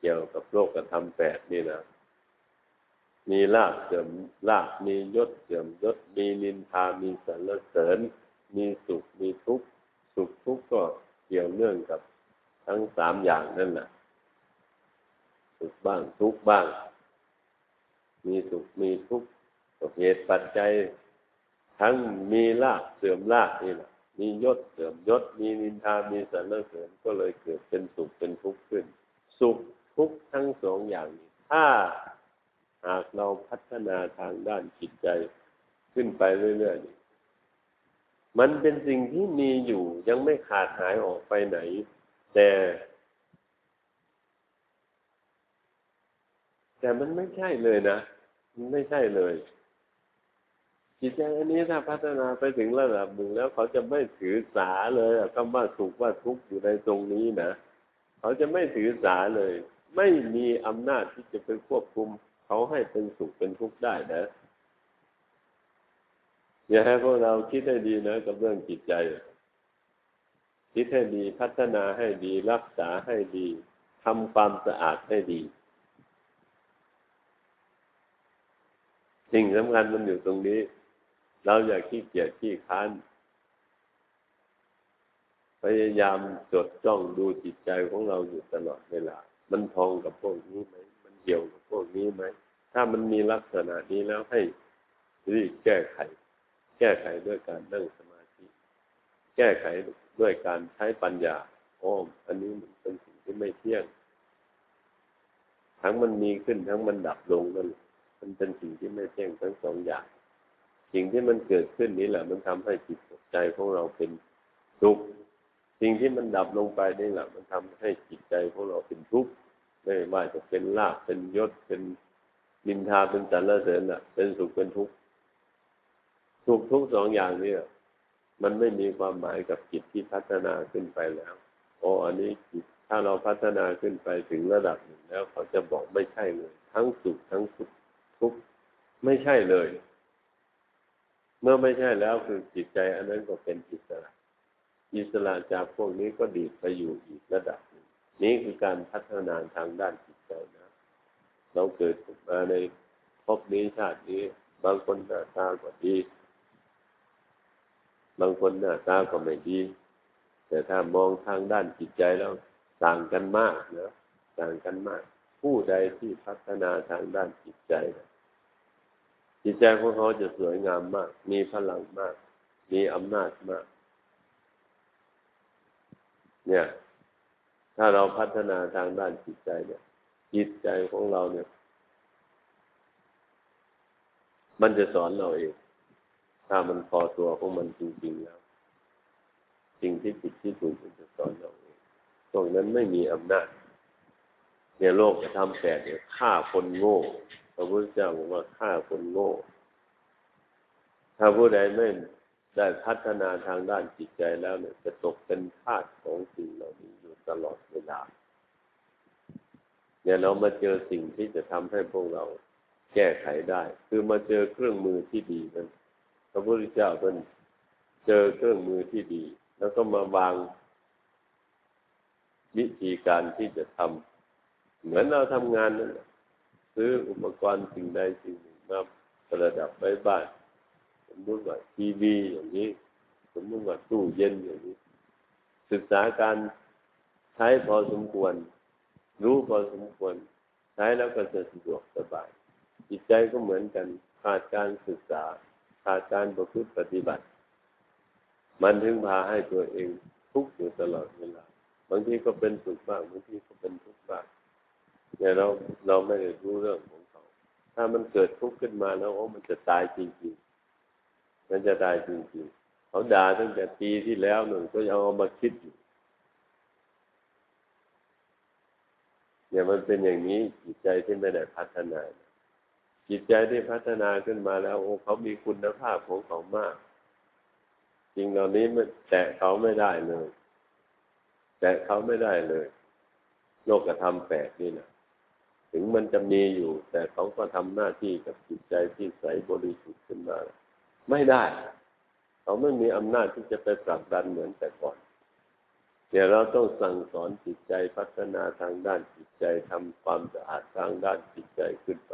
เกี่ยวกับโลกธรรมแปดนี่นะมีลาบเสื่อมลาบมียศเสื่อมยศมีนินทามีสรรเสริญ มีสุขมีทุกข์สุขทุกข์ก็เกี่ยวเนื่องกับทั้งสามอย่างนั่นแหละสุขบ้างทุกข์บ้าง มีสุขมีทุกข์เหตุปัจจัย ทั้งมีลาบเสื่อมลาบนี่แหละมียศเสื่อมยศ มีนินทา มีสรรเสริญก็เลยเกิดเป็นสุขเป็นทุกข์ขึ้น สุขทุกข์ทั้งสองอย่างนี้ถ้าหากเราพัฒนาทางด้านจิตใจขึ้นไปเรื่อยๆมันเป็นสิ่งที่มีอยู่ยังไม่ขาดหายออกไปไหน แต่ แต่มันไม่ใช่เลยนะ มันไม่ใช่เลย จิตใจอันนี้ถ้าพัฒนาไปถึงระดับหนึ่งแล้วเขาจะไม่ถือสาเลยคำว่าสุขว่าทุกข์อยู่ในตรงนี้นะเขาจะไม่ถือสาเลย ไม่มีอำนาจที่จะไปควบคุม เขาให้เป็นสุขเป็นทุกข์ได้นะอย่าให้พวกเราคิดให้ดีนะกับเรื่องจิตใจ คิดให้ดีพัฒนาให้ดี รักษาให้ดีทำความสะอาดให้ดีสิ่งสำคัญมันอยู่ตรงนี้ เราอย่าขี้เกียจขี้ค้านพยายามจดจ้องดูจิตใจของเราอยู่ตลอดเวลา มันทองกับพวกนี้ไหม มันเกี่ยวกับพวกนี้ไหม ถ้ามันมีลักษณะนี้แล้วให้รีบแก้ไข แก้ไขด้วยการนั่งสมาธิ แก้ไขด้วยการใช้ปัญญาอ้อม อันนี้มันเป็นสิ่งที่ไม่เที่ยง ทั้งมันมีขึ้นทั้งมันดับลงนั่นมันเป็นสิ่งที่ไม่เที่ยงทั้งสองอย่าง สิ่งที่มันเกิดขึ้นนี้แหละ มันทำให้จิตใจของเราเป็นทุกข์สิ่งที่มันดับลงไปนี่แหละ มันทำให้จิตใจของเราเป็นทุกข์ไม่ว่าจะเป็นลาภเป็นยศเป็นนินทาเป็นสรรเสริญอะ เป็นสุขเป็นทุกข์ทุกทุกสองอย่างนี้มันไม่มีความหมายกับจิตที่พัฒนาขึ้นไปแล้วโอ้อันนี้จิตถ้าเราพัฒนาขึ้นไปถึงระดับหนึ่งแล้วเขาจะบอกไม่ใช่เลย ทั้งสุขทั้งสุขทุกข์ไม่ใช่เลย เมื่อไม่ใช่แล้วคือจิตใจอันนั้นก็เป็นอิสระ อิสระจากพวกนี้ก็ดีไปอยู่อีกระดับหนึ่งนี่คือการพัฒนาทางด้านจิตใจนะ เราเกิดมาในภพนี้ชาตินี้ บางคนหน้าตาก็ดี บางคนหน้าตาก็ไม่ดี แต่ถ้ามองทางด้านจิตใจแล้วต่างกันมากนะต่างกันมาก ผู้ใดที่พัฒนาทางด้านจิตใจ จิตใจของเขาจะสวยงามมาก มีพลังมาก มีอำนาจมาก เนี่ย ถ้าเราพัฒนาทางด้านจิตใจเนี่ย จิตใจของเราเนี่ย มันจะสอนเราเอง ถ้ามันพอตัวของมันจริงๆแล้วสิ่งที่ผิดที่ถูกมันจะสอนเราเองตรงนั้นไม่มีอำนาจ เนี่ยโลกจะทำแปดเนี่ยฆ่าคนโง่ พระพุทธเจ้าบอกว่าฆ่าคนโง่ ถ้าผู้ใดไม่ได้พัฒนาทางด้านจิตใจแล้วเนี่ยจะตกเป็นทาสของสิ่งเหล่านี้อยู่ตลอดเวลา เนี่ยเรามาเจอสิ่งที่จะทำให้พวกเราแก้ไขได้ คือมาเจอเครื่องมือที่ดีนั้นพระพุทธเจ้าเป็นเจอเครื่องมือที่ดี แล้วก็มาวางวิธีการที่จะทำเหมือนเราทำงานนั่น ซื้ออุปกรณ์สิ่งใดสิ่งหนึ่งมาประดับไว้บ้านมมติว่าทีวีอย่างนี้ สมมติว่าตู้เย็นอย่างนี้ ศึกษาการใช้พอสมควร รู้พอสมควร ใช้แล้วก็จะสะดวกสบาย จิตใจก็เหมือนกันขาดการศึกษาขาดการประพฤติปฏิบัติ มันถึงพาให้ตัวเองทุกข์อยู่ตลอดเวลาบางทีก็เป็นสุขบ้างบางทีก็เป็นทุกข์บ้าง แต่ยเราเราไม่ได้รู้เรื่องของเขา ถ้ามันเกิดทุกข์ขึ้นมาแล้วโอ้มันจะตายจริงๆมันจะได้จริงๆเขาด่าตั้งแต่ปีที่แล้วหนึ่งก็ยังเอามาคิดอยู่เนี่ยมันเป็นอย่างนี้จิตใจที่ไม่ได้พัฒนา จิตใจที่พัฒนาขึ้นมาแล้วโอ้เขามีคุณภาพของเขามากจริงเหล่านี้มันแตะเขาไม่ได้เลย แตะเขาไม่ได้เลย โลกธรรมแปดนี่นะ ถึงมันจะมีอยู่ แต่เขาก็ทำหน้าที่กับจิตใจที่ใสบริสุทธิ์ขึ้นมา ไม่ได้ เขาไม่มีอำนาจที่จะไปปรับดันเหมือนแต่ก่อนเดี๋ยวเราต้องสั่งสอนจิตใจพัฒนาทางด้านจิตใจทำความสะอาดทางด้านจิตใจขึ้นไป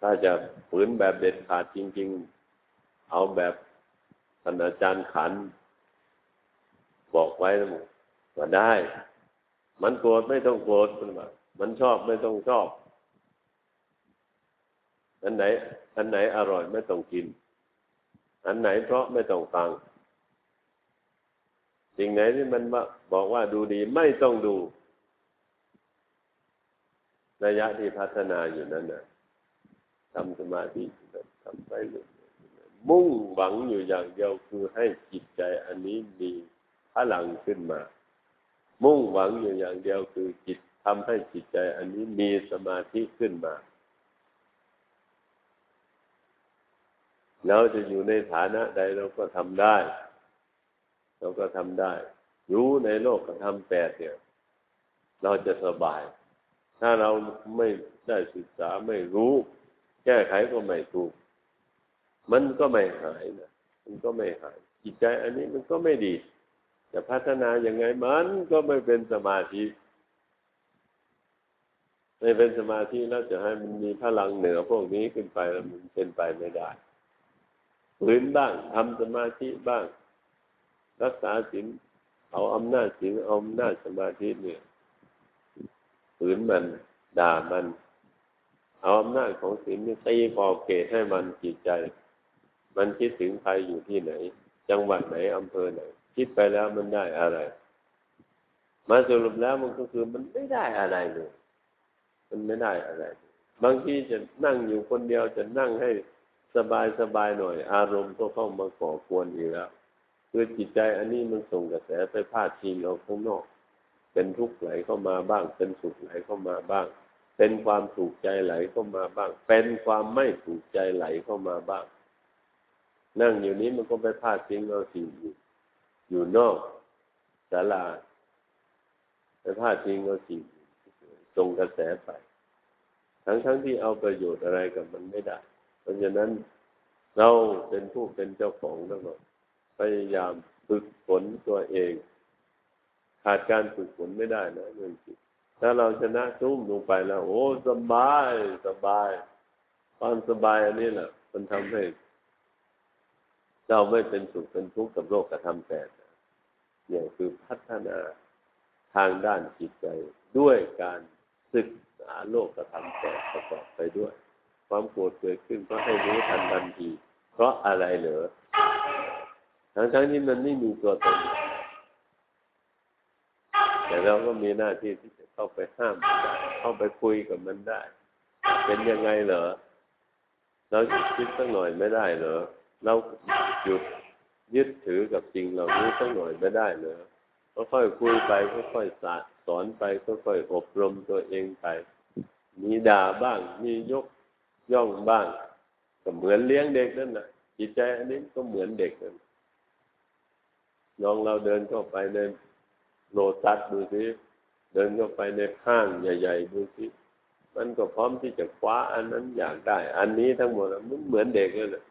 ถ้าจะฝืนแบบเด็ดขาดจริง ๆ เอาแบบท่านอาจารย์ขัน บอกไว้ว่าได้ มันโกรธไม่ต้องโกรธมันว่ามันชอบไม่ต้องชอบ อันไหน อันไหนอร่อยไม่ต้องกิน อันไหนเพราะไม่ต้องฟัง สิ่งไหนที่มันบอกว่าดูดีไม่ต้องดู ระยะที่พัฒนาอยู่นั้นนะทำสมาธิทำไปเรื่อยมุ่งหวังอยู่อย่างเดียวคือให้จิตใจอันนี้มีพลังขึ้นมา มุ่งหวังอยู่อย่างเดียวคือจิตทำให้จิตใจ อันนี้มีสมาธิขึ้นมาเราจะอยู่ในฐานะใดเราก็ทำได้ เราก็ทำได้รู้ในโลกธรรมแปดเนี่ย เราจะสบาย ถ้าเราไม่ได้ศึกษาไม่รู้ แก้ไขก็ไม่ถูก มันก็ไม่หายนะมันก็ไม่หาย จิตใจอันนี้มันก็ไม่ดี จะพัฒนาอย่างไงมันก็ไม่เป็นสมาธิไม่เป็นสมาธิแล้วจะให้มันมีพลังเหนือพวกนี้ขึ้นไปแล้วมันเป็นไปไม่ได้ฝืนบ้างทำสมาธิบ้าง รักษาศีลเอาอำนาจศีลเอาอำนาจสมาธิเนี่ยฝืนมันด่ามัน เอาอำนาจของศีลนี่ตีขอบเขตให้มันจิตใจ มันคิดถึงใครอยู่ที่ไหน จังหวัดไหนอำเภอไหน คิดไปแล้วมันได้อะไร มาสรุปแล้วมันก็คือมันไม่ได้อะไรเลย มันไม่ได้อะไร บางทีจะนั่งอยู่คนเดียวจะนั่งให้สบายสบายหน่อย อารมณ์ก็เข้ามาก่อกวนอีกแล้วคือจิตใจอันนี้มันส่งกระแสไปพาดพิงเอาข้างนอก เป็นทุกข์ไหลเข้ามาบ้าง เป็นสุขไหลเข้ามาบ้าง เป็นความถูกใจไหลเข้ามาบ้าง เป็นความไม่ถูกใจไหลเข้ามาบ้าง นั่งอยู่นี้มันก็ไปพาดพิงเอาสิ่งอยู่ อยู่นอกศาลาไปพาดพิงเอาสิ่งส่งกระแสไป ทั้งทั้งที่เอาประโยชน์อะไรกับมันไม่ได้ เพราะฉะนั้นเราเป็นผู้เป็นเจ้าของทั้งหมดพยายามฝึกฝนตัวเอง ขาดการฝึกฝนไม่ได้นะเรื่องจิตถ้าเราชนะทุ่มลงไปแล้ว โอ้สบายสบาย ความสบายอันนี้แหละมันทำให้ เราไม่เป็นสุขเป็นทุกข์กับโลกกระทำแปด เนี่ยคือพัฒนาทางด้านจิตใจ ด้วยการศึกษาโลกกระทำแปดประกอบไปด้วย ความโกรธเกิดขึ้นก็ให้รู้ทันทันที เพราะอะไรเหรอทั้งทั้งที่มันไม่มีตัวตนแต่เราก็มีหน้าที่ที่จะเข้าไปห้ามมันได้เข้าไปคุยกับมันได้ เป็นยังไงเหรอเราคิดสักหน่อยไม่ได้เหรอเราหยุด ยึดถือกับจริงเรารู้สักหน่อยไม่ได้เหรอค่อยๆคุยไปค่อยๆสอนไปค่อยๆอบรมตัวเองไป มีด่าบ้าง มียกย่องบ้างก็เหมือนเลี้ยงเด็กนั่นแหละจิตใจอันนี้ก็เหมือนเด็กนั่นลองเราเดินเข้าไปในโลตัสดูสิเดินเข้าไปในห้างใหญ่ ๆ ดูสิมันก็พร้อมที่จะคว้าอันนั้นอยากได้ อันนี้ทั้งหมดมันเหมือนเด็กเลย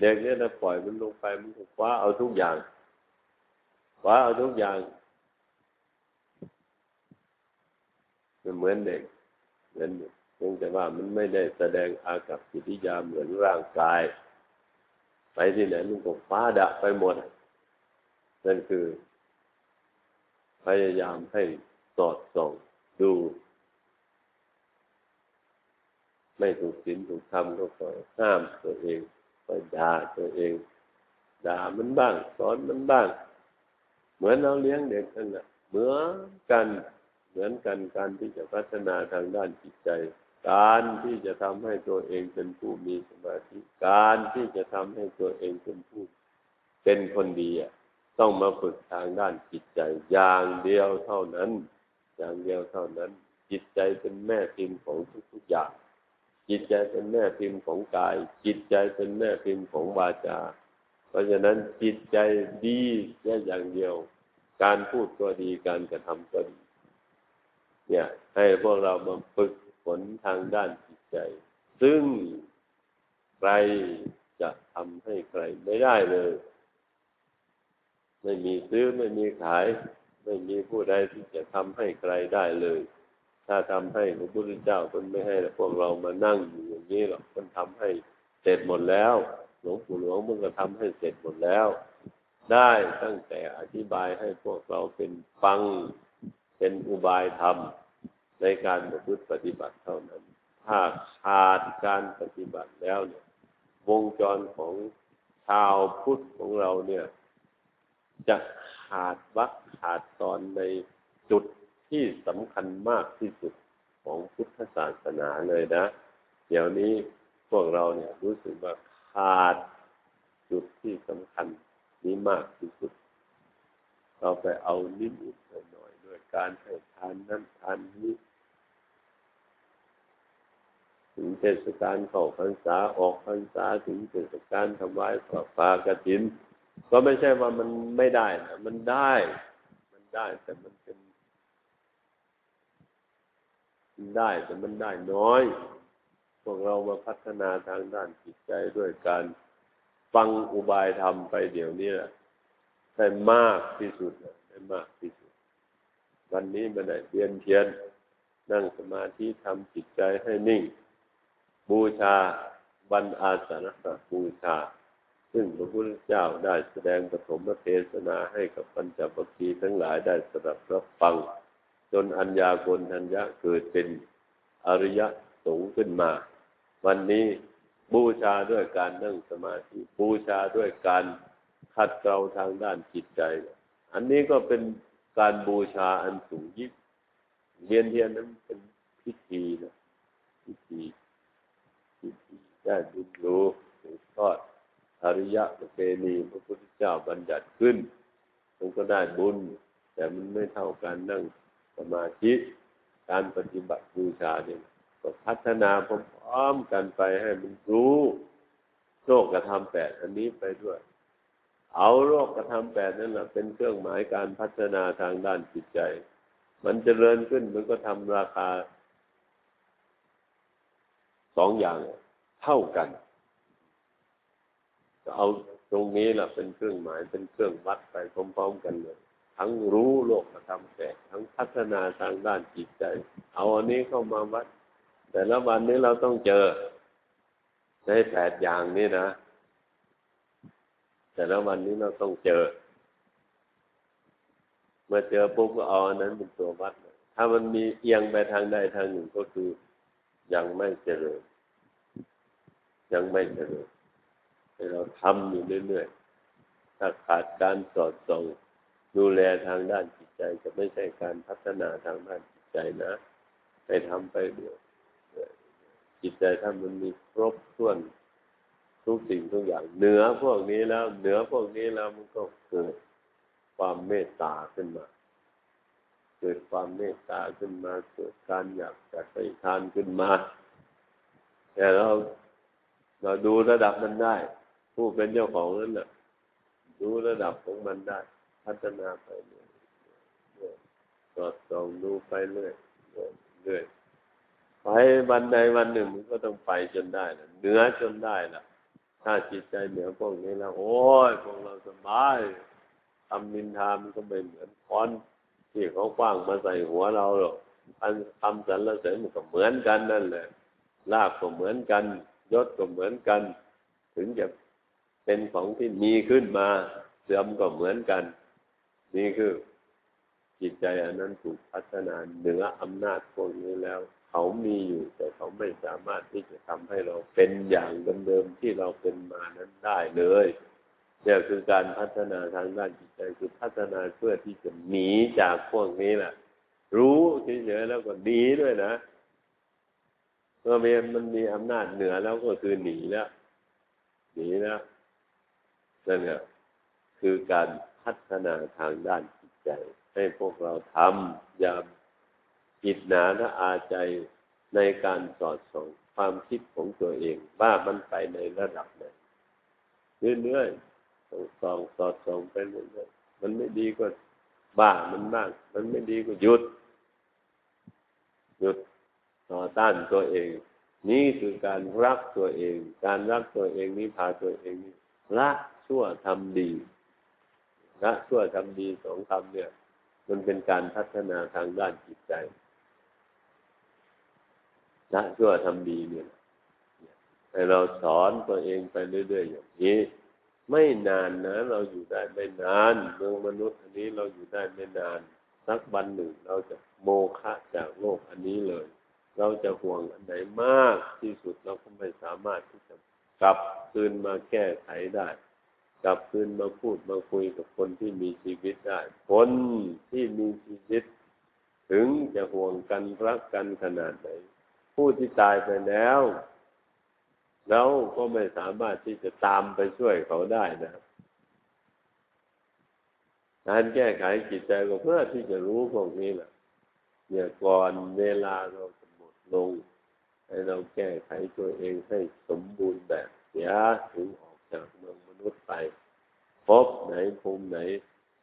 เด็กเนี่ยถ้าปล่อยมันลงไปมันก็คว้าเอาทุกอย่างคว้าเอาทุกอย่างมันเหมือนเด็กเหมือนเพียงแต่ว่ามันไม่ได้แสดงอากับกิริยาเหมือนร่างกาย ไปที่ไหนมันก็ฟ้าดะไปหมด นั่นคือ พยายามให้สอดส่องดู ไม่ถูกศีลถูกธรรมก็คอยห้ามตัวเอง คอยด่าตัวเอง ด่ามันบ้าง สอนมันบ้าง เหมือนเราเลี้ยงเด็กนั่นแหละเหมือนกัน เหมือนกันการที่จะพัฒนาทางด้านจิตใจ การที่จะทำให้ตัวเองเป็นผู้มีสมาธิการที่จะทำให้ตัวเองเป็นผู้ เป็นคนดีอะต้องมาฝึกทางด้านจิตใจ อย่างเดียวเท่านั้น อย่างเดียวเท่านั้น จิตใจเป็นแม่พิมพ์ของทุกๆอย่าง จิตใจเป็นแม่พิมพ์ของกาย จิตใจเป็นแม่พิมพ์ของวาจา เพราะฉะนั้นจิตใจดีแค่อย่างเดียว การพูดก็ดีการกระทำก็ดี เนี่ย ให้พวกเรามาฝึกฝนทางด้านจิตใจ ซึ่งใครจะทำให้ใครไม่ได้เลย ไม่มีซื้อไม่มีขาย ไม่มีผู้ใดที่จะทำให้ใครได้เลย ถ้าทำให้พระพุทธเจ้าคนไม่ให้พวกเรามานั่งอยู่อย่างนี้หรอกคนทำให้เสร็จหมดแล้ว หลวงปู่หลวงมึงก็ทำให้เสร็จหมดแล้ว ได้ตั้งแต่อธิบายให้พวกเราเป็นฟังเป็นอุบายธรรมในการประพฤติปฏิบัติเท่านั้น ถ้าขาดการปฏิบัติแล้วเนี่ย วงจรของชาวพุทธของเราเนี่ย จะขาดวักขาดตอนในจุด ที่สำคัญมากที่สุดของพุทธศาสนาเลยนะ เดี๋ยวนี้พวกเราเนี่ยรู้สึกว่าขาดจุดที่สำคัญนี้มากที่สุด เราไปเอานิดหน่อยด้วยการให้ทานนั้นทานนี้ถึงเทศกาลเข้าพรรษาออกพรรษาถึงเทศกาลถวายพระปากฐิน ก็ไม่ใช่ว่ามันไม่ได้นะมันได้ มันได้แต่มันเป็นมัน ได้แต่มันได้น้อย พวกเรามาพัฒนาทางด้านจิตใจด้วยการฟังอุบายธรรมไปเดี๋ยวนี้แหละได้มากที่สุดได้มากที่สุด วันนี้มาได้เรียนเทียนนั่งสมาธิทำจิตใจให้นิ่ง บูชาบรรอาสนะบูชา ซึ่งพระพุทธเจ้าได้แสดงปฐมเทศนาให้กับปัญจวัคคีย์ทั้งหลายได้สดับรับฟัง จนอัญญาโกณทัญญะเกิดเป็นอริยะสูงขึ้นมา วันนี้บูชาด้วยการนั่งสมาธิบูชาด้วยการขัดเกลาทางด้านจิตใจ อันนี้ก็เป็นการบูชาอันสูงยิ่งเรียนเทียนนั้นเป็นพิธีนะพิธีได้บุญรู้สืบทอดอริยะประเพณีพระพุทธเจ้าบัญญัติขึ้นมันก็ได้บุญ แต่มันไม่เท่าการนั่ง สมาธิการปฏิบัติบูชาเนี่ยก็พัฒนาพร้อมๆกันไปให้มันรู้โลกกระทำแปดอันนี้ไปด้วย เอาโลกกระทำแปดนั่นแหละเป็นเครื่องหมายการพัฒนาทางด้านจิตใจ มันจเจริญขึ้นมันก็ทำราคาสองอย่างเท่ากันเอาตรงนี้แหละเป็นเครื่องหมายเป็นเครื่องวัดไปพร้อมๆกันเลย ทั้งรู้โลกธรรมแต่ทั้งพัฒนาทางด้านจิตใจ เอาอันนี้เข้ามาวัด แต่ละวันนี้เราต้องเจอในแปดอย่างนี้นะ แต่ละวันนี้เราต้องเจอ เมื่อเจอปุ๊บก็เอาอันนั้นเป็นตัววัด ถ้ามันมีเอียงไปทางใดทางหนึ่งก็คือยังไม่เจริญ ยังไม่เจริญเราทำอยู่เรื่อยๆถ้าขาดการสอดส่อง ดูแลทางด้านจิตใจจะไม่ใช่การพัฒนาทางด้านจิตใจนะ ไปทำไปเรื่อยจิตใจถ้ามันมีครบถ้วนทุกสิ่งทุกอย่าง เหนือพวกนี้แล้ว เหนือพวกนี้แล้วมันก็เกิดความเมตตาขึ้นมา เกิดความเมตตาขึ้นมา เกิดการอยากจะไปทานขึ้นมา แต่เราเราดูระดับมันได้ ผู้เป็นเจ้าของนั้นน่ะ ดูระดับของมันได้ พัฒนาไปเรื่อยๆสอดส่องดูไปเรื่อยเรื่อยไปวันใดวันหนึ่งมันก็ต้องไปจนได้นะเหนือจนได้ละถ้าจิตใจเหนือพวกนี้แล้วโอ้ยพวกเราสบายทำนินทามันก็ไม่เหมือนค้อนที่เขาคว้างมาใส่หัวเราหรอกอันคำสรรเสริญมันก็เหมือนกันนั่นแหละลาบก็เหมือนกัน ยศก็เหมือนกัน ถึงจะเป็นของที่มีขึ้นมา เสื่อมก็เหมือนกัน นี่คือจิตใจอันนั้นถูกพัฒนาเหนืออำนาจพวกนี้แล้ว เขามีอยู่แต่เขาไม่สามารถที่จะทำให้เราเป็นอย่างเดิมๆที่เราเป็นมานั้นได้เลยเนี่ยคือการพัฒนาทางด้านจิตใจคือพัฒนาเพื่อที่จะหนีจากพวกนี้แหละรู้เฉยๆแล้วก็ดีด้วยนะเมื่อมันมีอำนาจเหนือแล้วก็คือหนีแล้วหนีแล้วนั่นแหละคือการ พัฒนาทางด้านจิตใจ ให้พวกเราทำย่าจิตหนาและอาใจในการสอดส่องความคิดของตัวเอง ว่ามันไปในระดับไหนเรื่อยๆส่องส่องสอดส่องไปเรื่อยๆมันไม่ดีก็บ้ามันมากมันไม่ดีก็หยุด หยุดต่อต้านตัวเอง นี่คือการรักตัวเอง การรักตัวเองนี้พาตัวเองละชั่วทำดี ละชั่วทำดีสองคำเนี่ย มันเป็นการพัฒนาทางด้านจิตใจละชั่วทำดีเนี่ยให้เราสอนตัวเองไปเรื่อยๆอย่างนี้ ไม่นานนะ เราอยู่ได้ไม่นานเมืองมนุษย์อันนี้เราอยู่ได้ไม่นาน สักวันหนึ่งเราจะโมฆะจากโลกอันนี้เลย เราจะห่วงอันไหนมากที่สุดเราก็ไม่สามารถที่จะกลับคืนมาแก้ไขได้ กลับคืนมาพูดมาคุยกับคนที่มีชีวิตได้ คนที่มีชีวิต ถึงจะห่วงกันรักกันขนาดไหน ผู้ที่ตายไปแล้วเราก็ไม่สามารถที่จะตามไปช่วยเขาได้นะการแก้ไขจิตใจก็เพื่อที่จะรู้พวกนี้แหละเนี่ยก่อนเวลาเราจะหมดลง ให้เราแก้ไขตัวเองให้สมบูรณ์แบบเสียถึงออกจากเมือง นุษย์ไปพบไหนภูมิไหน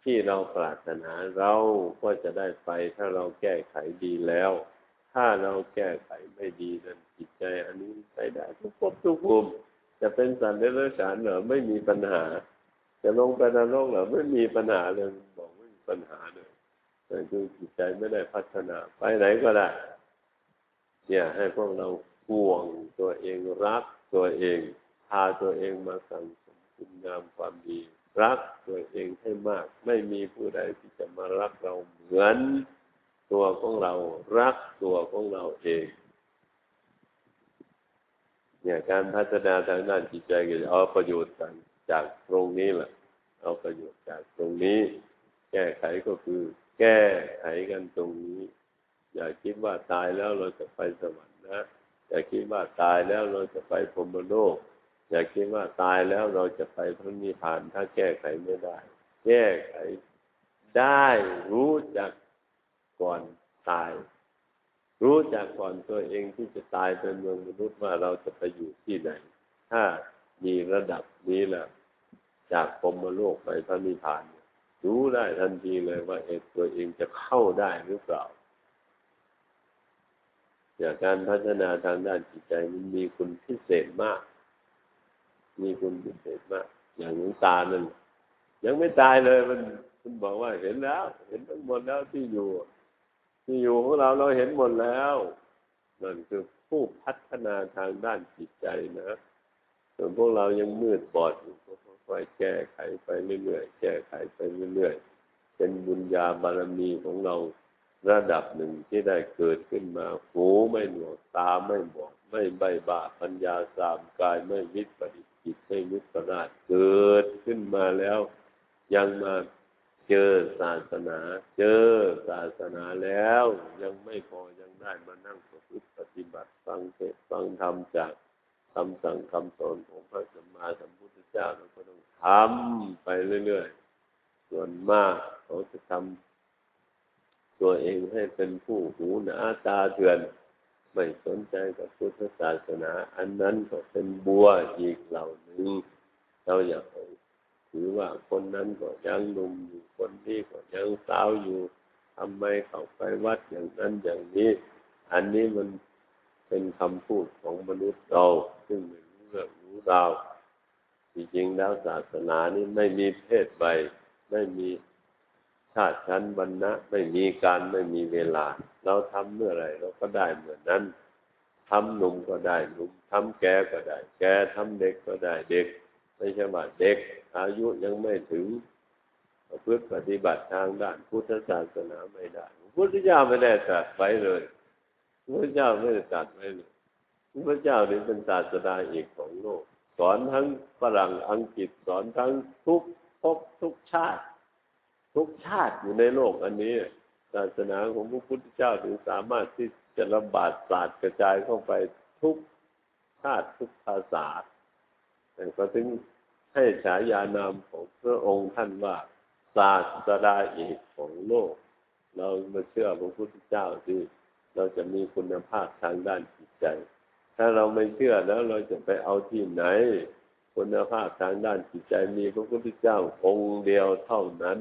ที่เราปรารถนาเราก็จะได้ไป ถ้าเราแก้ไขดีแล้ว ถ้าเราแก้ไขไม่ดีนั้นจิตใจ อันนี้ไปได้ทุกภพทุกภูมิจะเป็นสันเดรัจฉานเหรอไม่มีปัญหา จะลงไปนรกเหรอไม่มีปัญหาเลยบอกไม่มีปัญหาเลยแต่คือจิตใจไม่ได้พัฒนาไปไหนก็ได้เนี่ยให้พวกเราห่วงตัวเองรักตัวเองพาตัวเองมาสั่งสม คุณงามความดี รักตัวเองให้มาก ไม่มีผู้ใดที่จะมารักเราเหมือนตัวของเรา รักตัวของเราเองเนี่ยการพัฒนาทางด้านจิตใจก็จะเอาประโยชน์ันจากตรงนี้แหละเอาประโยชน์จากตรงนี้ แก้ไขก็คือ แก้ไขกันตรงนี้ อย่าคิดว่าตายแล้วเราจะไปสวรรค์นะอย่าคิดว่าตายแล้วเราจะไปพรหมโลก อย่าคิดว่าตายแล้วเราจะไปพระนิพพานถ้าแก้ไขไม่ได้ แก้ไขได้รู้จักก่อนตาย รู้จักก่อนตัวเองที่จะตายเป็นเมืองมนุษย์ว่าเราจะไปอยู่ที่ไหน ถ้ามีระดับนี้แหละจากพรมโลกไปพระนิพพาน รู้ได้ทันทีเลยว่าเอตัวเองจะเข้าได้หรือเปล่าจากการพัฒนาทางด้านจิตใจมันมีคุณพิเศษมาก มีคุณพิเศษมากอย่างหลวงตานั่นยังไม่ตายเลยมันมันบอกว่าเห็นแล้ว เห็นทั้งหมดแล้วที่อยู่ ที่อยู่ของเราเราเห็นหมดแล้วนั่นคือผู้พัฒนาทางด้านจิตใจนะส่วนพวกเรายังมืดบอดอยู่ค่อยแก้ไขไปเรื่อยๆแก้ไขไปเรื่อยๆเป็นบุญญาบารมีของเราระดับหนึ่งที่ได้เกิดขึ้นมาหูไม่หนวกตาไม่บอดไม่ใบบ้าปัญญาสามกายไม่วิปริ จิตไม่วิปราชเกิดขึ้นมาแล้ว ยังมาเจอศาสนา เจอศาสนาแล้ว ยังไม่พอยังได้มานั่งประพฤติปฏิบัติฟังเทศฟังธรรมจากคำสั่งคำสอนของพระสัมมาสัมพุทธเจ้าเราก็ต้องทำไปเรื่อยๆ ส่วนมากเขาจะทำตัวเองให้เป็นผู้หูหนาตาเถื่อน ไม่สนใจกับพุทธศาสนา อันนั้นก็เป็นบัวอีกเหล่านึงเราอยากถือว่าคนนั้นก็ยังหนุ่มอยู่คนนี้ก็ยังสาวอยู่ทำไมเขาไปวัดอย่างนั้นอย่างนี้ อันนี้มันเป็นคำพูดของมนุษย์เรา ซึ่งไม่รู้เรื่องรู้ราวจริงๆแล้วศาสนานี้ไม่มีเพศใบไม่มี ชาติชั้นบรรณะไม่มีการไม่มีเวลา เราทำเมื่อไรเราก็ได้เหมือนนั้นทำหนุ่มก็ได้หนุ่มทำแก่ก็ได้ แก่ทำเด็กก็ได้เด็ก ไม่ใช่ว่าเด็ก อายุยังไม่ถึงเพื่อปฏิบัติทางด้านพุทธศาสนาไม่ได้พุทธเจ้าไม่ได้ตรัสไว้เลยพระเจ้าไม่ได้ตรัสไว้เลยพระเจ้านี่เป็นศาสดาเอกของโลก สอนทั้งฝรั่งอังกฤษสอนทั้งทุกภพทุกชาติ ทุกชาติอยู่ในโลกอันนี้ ศาสนาของพระพุทธเจ้าถึงสามารถที่จะระบาดศาสตร์กระจายเข้าไปทุกชาติทุกภาษาแต่ก็ถึงให้ฉายานามของพระองค์ท่านว่าศาสดาเอกของโลก เรามาเชื่อพระพุทธเจ้าที่เราจะมีคุณภาพทางด้านจิตใจ ถ้าเราไม่เชื่อแล้วเราจะไปเอาที่ไหน คุณภาพทางด้านจิตใจมีพระพุทธเจ้าองค์เดียวเท่านั้น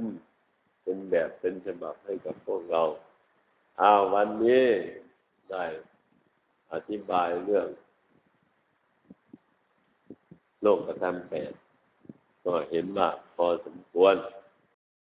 เป็นแบบเป็นฉบับให้กับพวกเราอาวันนี้ได้อธิบายเรื่อง โลกธรรมแปดก็เห็นว่าพอสมควร